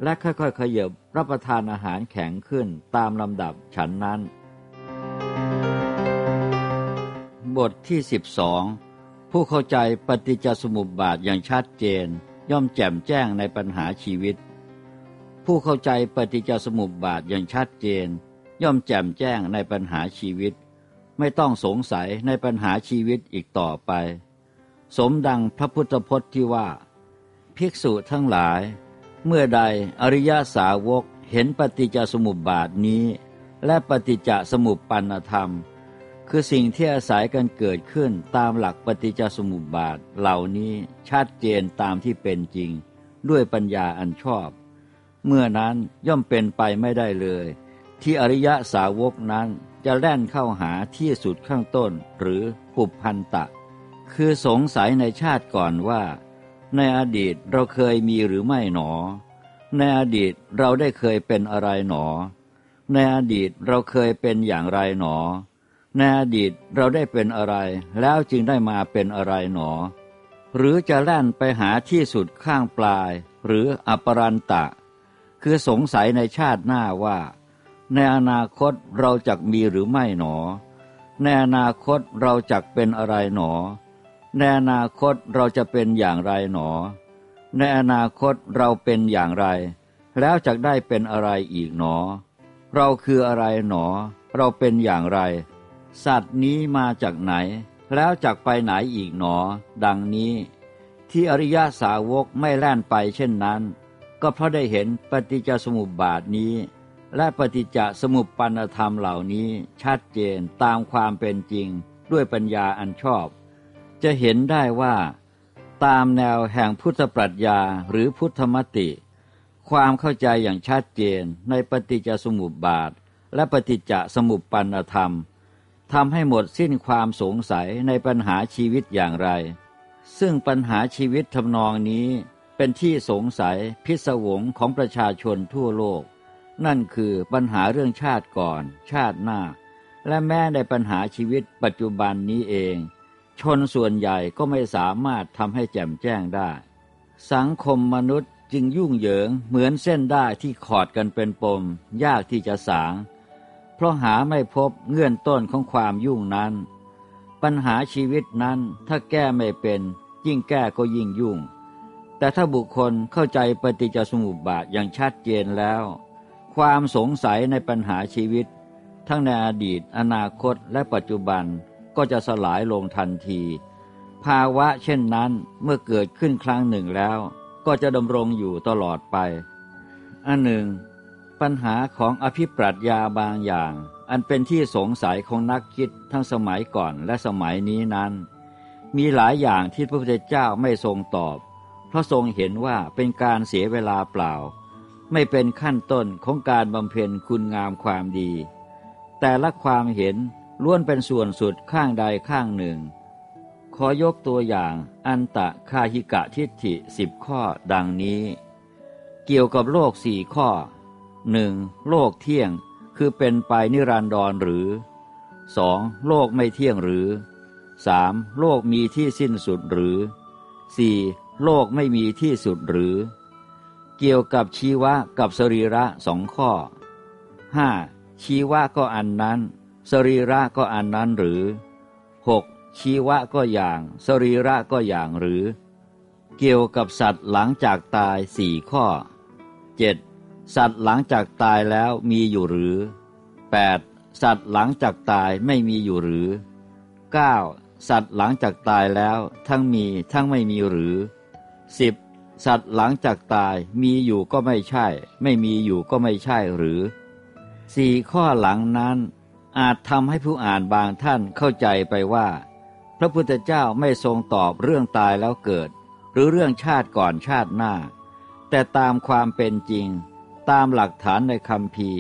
และค่อยๆขยบรับประทานอาหารแข็งขึ้นตามลำดับฉันนั้น บทที่ 12 ผู้เข้าใจปฏิจจสมุปบาทอย่างชัดเจน ย่อมแจ่มแจ้งในปัญหาชีวิต ผู้เข้าใจปฏิจจสมุปบาทอย่างชัดเจน ย่อมแจ่มแจ้งในปัญหาชีวิต ไม่ต้องสงสัยในปัญหาชีวิตอีกต่อไป สมดังพระพุทธพจน์ที่ว่า ภิกษุทั้งหลาย เมื่อใดอริยาสาวกเห็นปฏิจจสมุปบาทนี้ และปฏิจจสมุปปันธรรม คือสิ่งที่อาศัยกันเกิดขึ้นตามหลักปฏิจจสมุปบาทเหล่านี้ชัดเจนตามที่เป็นจริง ด้วยปัญญาอันชอบ เมื่อนั้นย่อมเป็นไปไม่ได้เลย ที่อริยสาวกนั้นจะแล่นเข้าหาที่สุดข้างต้นหรือปุพันตะ คือสงสัยในชาติก่อนว่า ในอดีตเราเคยมีหรือไม่หนอ ในอดีตเราได้เคยเป็นอะไรหนอ ในอดีตเราเคยเป็นอย่างไรหนอ ในอดีตเราได้เป็นอะไร แล้วจึงได้มาเป็นอะไรหนอ หรือจะแล่นไปหาที่สุดข้างปลาย หรืออปรันตะ คือสงสัยในชาติหน้าว่า ในอนาคตเราจักมีหรือไม่หนอ ในอนาคตเราจักเป็นอะไรหนอ ในอนาคตเราจะเป็นอย่างไรหนอ ในอนาคตเราเป็นอย่างไร แล้วจักได้เป็นอะไรอีกหนอ เราคืออะไรหนอ เราเป็นอย่างไร สัตว์นี้มาจากไหน แล้วจักไปไหนอีกหนอ ดังนี้ ที่อริยสาวกไม่แล่นไปเช่นนั้น ก็เพราะได้เห็นปฏิจจสมุปบาทนี้ และปฏิจจสมุปปนธรรมเหล่านี้ชัดเจนตามความเป็นจริงด้วยปัญญาอันชอบ จะเห็นได้ว่า ตามแนวแห่งพุทธปรัชญาหรือพุทธมติ ความเข้าใจอย่างชัดเจนในปฏิจจสมุปบาท และปฏิจจสมุปปนธรรมทำให้หมดสิ้นความสงสัยในปัญหาชีวิตอย่างไร ซึ่งปัญหาชีวิตทำนองนี้เป็นที่สงสัยพิศวงของประชาชนทั่วโลก นั่นคือปัญหาเรื่องชาติก่อน ชาติหน้า และแม้ในปัญหาชีวิตปัจจุบันนี้เอง ชนส่วนใหญ่ก็ไม่สามารถทำให้แจ่มแจ้งได้ สังคมมนุษย์จึงยุ่งเหยิงเหมือนเส้นได้ที่ขอดกันเป็นปม ยากที่จะสาง เพราะหาไม่พบเงื่อนต้นของความยุ่งนั้น ปัญหาชีวิตนั้นถ้าแก้ไม่เป็น ยิ่งแก้ก็ยิ่งยุ่ง แต่ถ้าบุคคลเข้าใจปฏิจจสมุปบาทอย่างชัดเจนแล้ว ความสงสัยในปัญหาชีวิต ทั้งในอดีต อนาคตและปัจจุบัน ก็จะสลายลงทันที ภาวะเช่นนั้นเมื่อเกิดขึ้นครั้งหนึ่งแล้ว ก็จะดำรงอยู่ตลอดไปอันหนึ่ง ปัญหาของอภิปรัชญาบางอย่าง อันเป็นที่สงสัยของนักคิดทั้งสมัยก่อนและสมัยนี้นั้น มีหลายอย่างที่พระพุทธเจ้าไม่ทรงตอบ เพราะทรงเห็นว่าเป็นการเสียเวลาเปล่า ไม่เป็นขั้นต้นของการบำเพ็ญคุณงามความดี แต่ละความเห็น ล้วนเป็นส่วนสุดข้างใดข้างหนึ่ง ขอยกตัวอย่างอันตะคาหิกะทิฏฐิสิบข้อดังนี้ เกี่ยวกับโลกสี่ข้อหนึ่งโลกเที่ยงคือเป็นไปนิรันดรหรือ 2. โลกไม่เที่ยงหรือ 3. โลกมีที่สิ้นสุดหรือ 4. โลกไม่มีที่สุดหรือ เกี่ยวกับชีวะกับสรีระสองข้อ 5. ชีวะก็อันนั้น สรีระก็อันนั้นหรือ 6. ชีวะก็อย่าง สรีระก็อย่างหรือ เกี่ยวกับสัตว์หลังจากตายสี่ข้อ 7. สัตว์หลังจากตายแล้วมีอยู่หรือ 8. สัตว์หลังจากตายไม่มีอยู่หรือ 9. สัตว์หลังจากตายแล้วทั้งมีทั้งไม่มีหรือ 10. สัตว์หลังจากตายมีอยู่ก็ไม่ใช่ ไม่มีอยู่ก็ไม่ใช่หรือสี่ข้อหลังนั้น อาจทำให้ผู้อ่านบางท่านเข้าใจไปว่า พระพุทธเจ้าไม่ทรงตอบเรื่องตายแล้วเกิด หรือเรื่องชาติก่อนชาติหน้า แต่ตามความเป็นจริง ตามหลักฐานในคำพี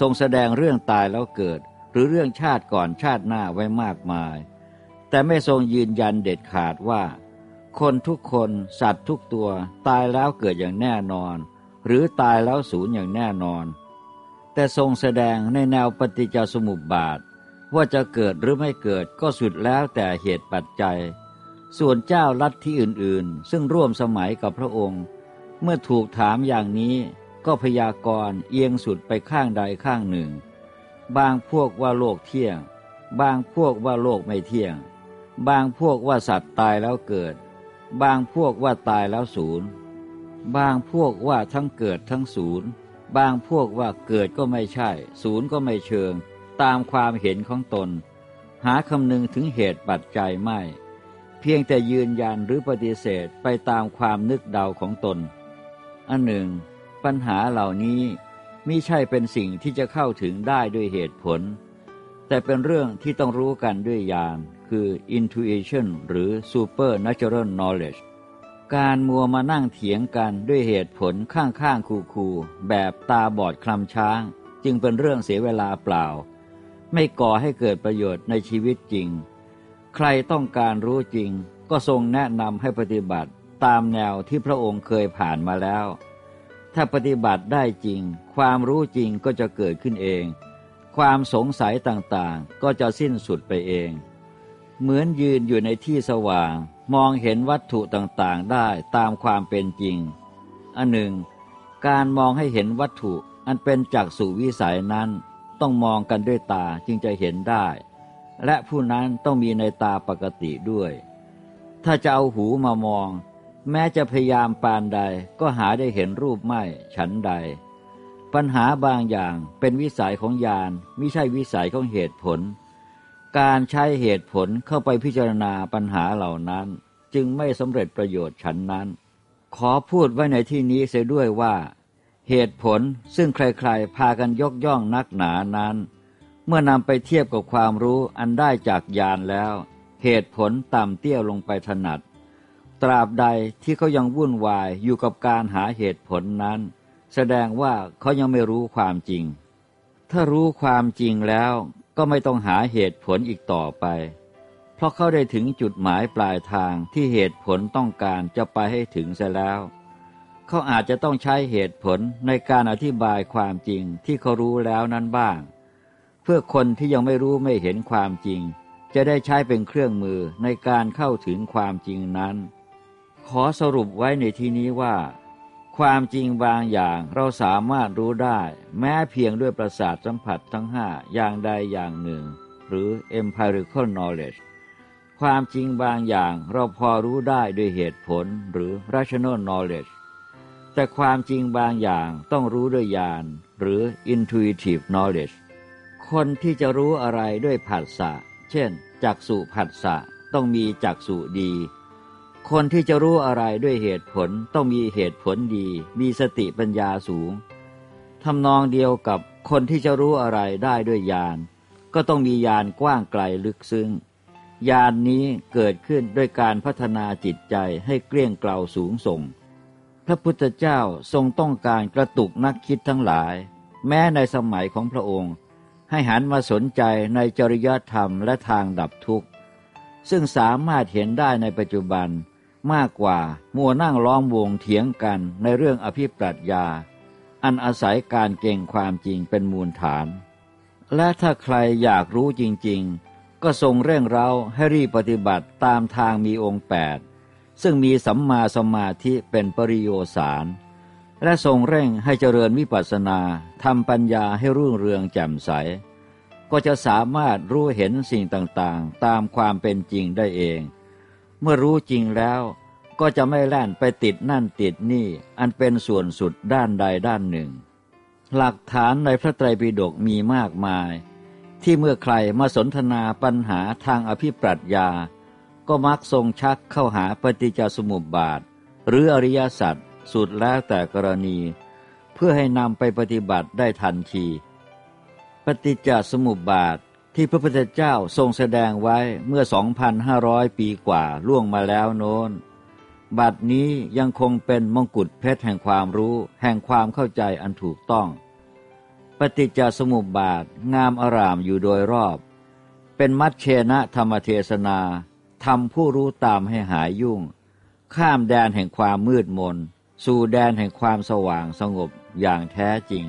ทรงแสดงเรื่องตายแล้วเกิด หรือเรื่องชาติก่อนชาติหน้าไว้มากมาย แต่ไม่ทรงยืนยันเด็ดขาดว่า คนทุกคนสัตว์ทุกตัว ตายแล้วเกิดอย่างแน่นอน หรือตายแล้วสูญอย่างแน่นอน แต่ทรงแสดงในแนวปฏิจจสมุปบาท ว่าจะเกิดหรือไม่เกิดก็สุดแล้วแต่เหตุปัจจัย ส่วนเจ้าลัทธิอื่นๆ ซึ่งร่วมสมัยกับพระองค์ เมื่อถูกถามอย่างนี้ก็พยากรณ์เอียงสุดไปข้างใดข้างหนึ่ง บางพวกว่าโลกเที่ยง บางพวกว่าโลกไม่เที่ยง บางพวกว่าสัตว์ตายแล้วเกิด บางพวกว่าตายแล้วศูนย์ บางพวกว่าทั้งเกิดทั้งศูนย์ บางพวกว่าเกิดก็ไม่ใช่ ศูนย์ก็ไม่เชิง ตามความเห็นของตน หาคำนึงถึงเหตุปัจจัยไม่ เพียงแต่ยืนยันหรือปฏิเสธไปตามความนึกเดาของตน อันหนึ่ง ปัญหาเหล่านี้มิใช่เป็นสิ่งที่จะเข้าถึงได้ด้วยเหตุผล แต่เป็นเรื่องที่ต้องรู้กันด้วยญาณคือ intuition หรือ supernatural knowledge การมัวมานั่งเถียงกันด้วยเหตุผลข้างๆคูๆแบบตาบอดคลำช้าง จึงเป็นเรื่องเสียเวลาเปล่า ไม่ก่อให้เกิดประโยชน์ในชีวิตจริง ใครต้องการรู้จริง ก็ทรงแนะนำให้ปฏิบัติตามแนวที่พระองค์เคยผ่านมาแล้ว ถ้าปฏิบัติได้จริง ความรู้จริงก็จะเกิดขึ้นเอง ความสงสัยต่างๆ ก็จะสิ้นสุดไปเอง เหมือนยืนอยู่ในที่สว่าง มองเห็นวัตถุต่างๆได้ตามความเป็นจริง อันหนึ่ง การมองให้เห็นวัตถุอันเป็นจักสุวิสัยนั้นต้องมองกันด้วยตาจึงจะเห็นได้ และผู้นั้นต้องมีในตาปกติด้วย ถ้าจะเอาหูมามอง แม้จะพยายามปานใดก็หาได้เห็นรูปไม่ฉันใด ปัญหาบางอย่างเป็นวิสัยของญาณไม่ใช่วิสัยของเหตุผล การใช้เหตุผลเข้าไปพิจารณาปัญหาเหล่านั้น จึงไม่สำเร็จประโยชน์ฉันนั้น ขอพูดไว้ในที่นี้เสียด้วยว่า เหตุผลซึ่งใครๆ พากันยกย่องนักหนานั้น เมื่อนำไปเทียบกับความรู้อันได้จากญาณแล้ว เหตุผลต่ำเตี้ยลงไปถนัด ตราบใดที่เขายังวุ่นวายอยู่กับการหาเหตุผลนั้น แสดงว่าเขายังไม่รู้ความจริงถ้ารู้ความจริงแล้ว ก็ไม่ต้องหาเหตุผลอีกต่อไป เพราะเขาได้ถึงจุดหมายปลายทางที่เหตุผลต้องการจะไปให้ถึงเสียแล้ว เขาอาจจะต้องใช้เหตุผลในการอธิบายความจริงที่เขารู้แล้วนั้นบ้าง เพื่อคนที่ยังไม่รู้ไม่เห็นความจริง จะได้ใช้เป็นเครื่องมือในการเข้าถึงความจริงนั้น ขอสรุปไว้ในที่นี้ว่า ความจริงบางอย่างเราสามารถรู้ได้ แม้เพียงด้วยประสาทสัมผัสทั้งห้าอย่างใดอย่างหนึ่ง หรือ empirical knowledge ความจริงบางอย่างเราพอรู้ได้ด้วยเหตุผลหรือ rational knowledge แต่ความจริงบางอย่างต้องรู้ด้วยญาณหรือ intuitive knowledge คนที่จะรู้อะไรด้วยผัสสะ เช่น จักสุผัสสะ ต้องมีจักสุดี คนที่จะรู้อะไรด้วยเหตุผลต้องมีเหตุผลดี มีสติปัญญาสูงทำนองเดียวกับคนที่จะรู้อะไรได้ด้วยญาณก็ต้องมีญาณกว้างไกลลึกซึ้งญาณนนี้เกิดขึ้นด้วยการพัฒนาจิตใจให้เกลี้ยงเกลาสูงส่ง พระพุทธเจ้าทรงต้องการกระตุกนักคิดทั้งหลาย แม้ในสมัยของพระองค์ ให้หันมาสนใจในจริยธรรมและทางดับทุกข์ ซึ่งสามารถเห็นได้ในปัจจุบัน มากกว่ามัวนั่งล้อมวงเถียงกันในเรื่องอภิปรัชญา อันอาศัยการเก่งความจริงเป็นมูลฐาน และถ้าใครอยากรู้จริง ๆ ก็ทรงเร่งเร้าให้รีบปฏิบัติตามทางมีองค์แปดซึ่งมีสัมมาสมาธิเป็นปริโยสาร และทรงเร่งให้เจริญวิปัสสนาทำปัญญาให้รุ่งเรืองแจ่มใส ก็จะสามารถรู้เห็นสิ่งต่างๆ ตามความเป็นจริงได้เอง เมื่อรู้จริงแล้วก็จะไม่แล่นไปติดนั่นติดนี่อันเป็นส่วนสุดด้านใดด้านหนึ่ง หลักฐานในพระไตรปิฎกมีมากมาย ที่เมื่อใครมาสนทนาปัญหาทางอภิปรัชญา ก็มักทรงชักเข้าหาปฏิจจสมุปบาท หรืออริยสัจสุดแล้วแต่กรณี เพื่อให้นำไปปฏิบัติได้ทันที ปฏิจจสมุปบาท ที่พระพุทธเจ้าทรงแสดงไว้เมื่อ 2,500 ปีกว่าล่วงมาแล้วโน้น บัดนี้ยังคงเป็นมงกุฎเพชรแห่งความรู้ แห่งความเข้าใจอันถูกต้อง ปฏิจจสมุปบาทงามอารามอยู่โดยรอบ เป็นมัชเชนะธรรมเทศนาทำผู้รู้ตามให้หายยุ่ง ข้ามแดนแห่งความมืดมน สู่แดนแห่งความสว่างสงบอย่างแท้จริง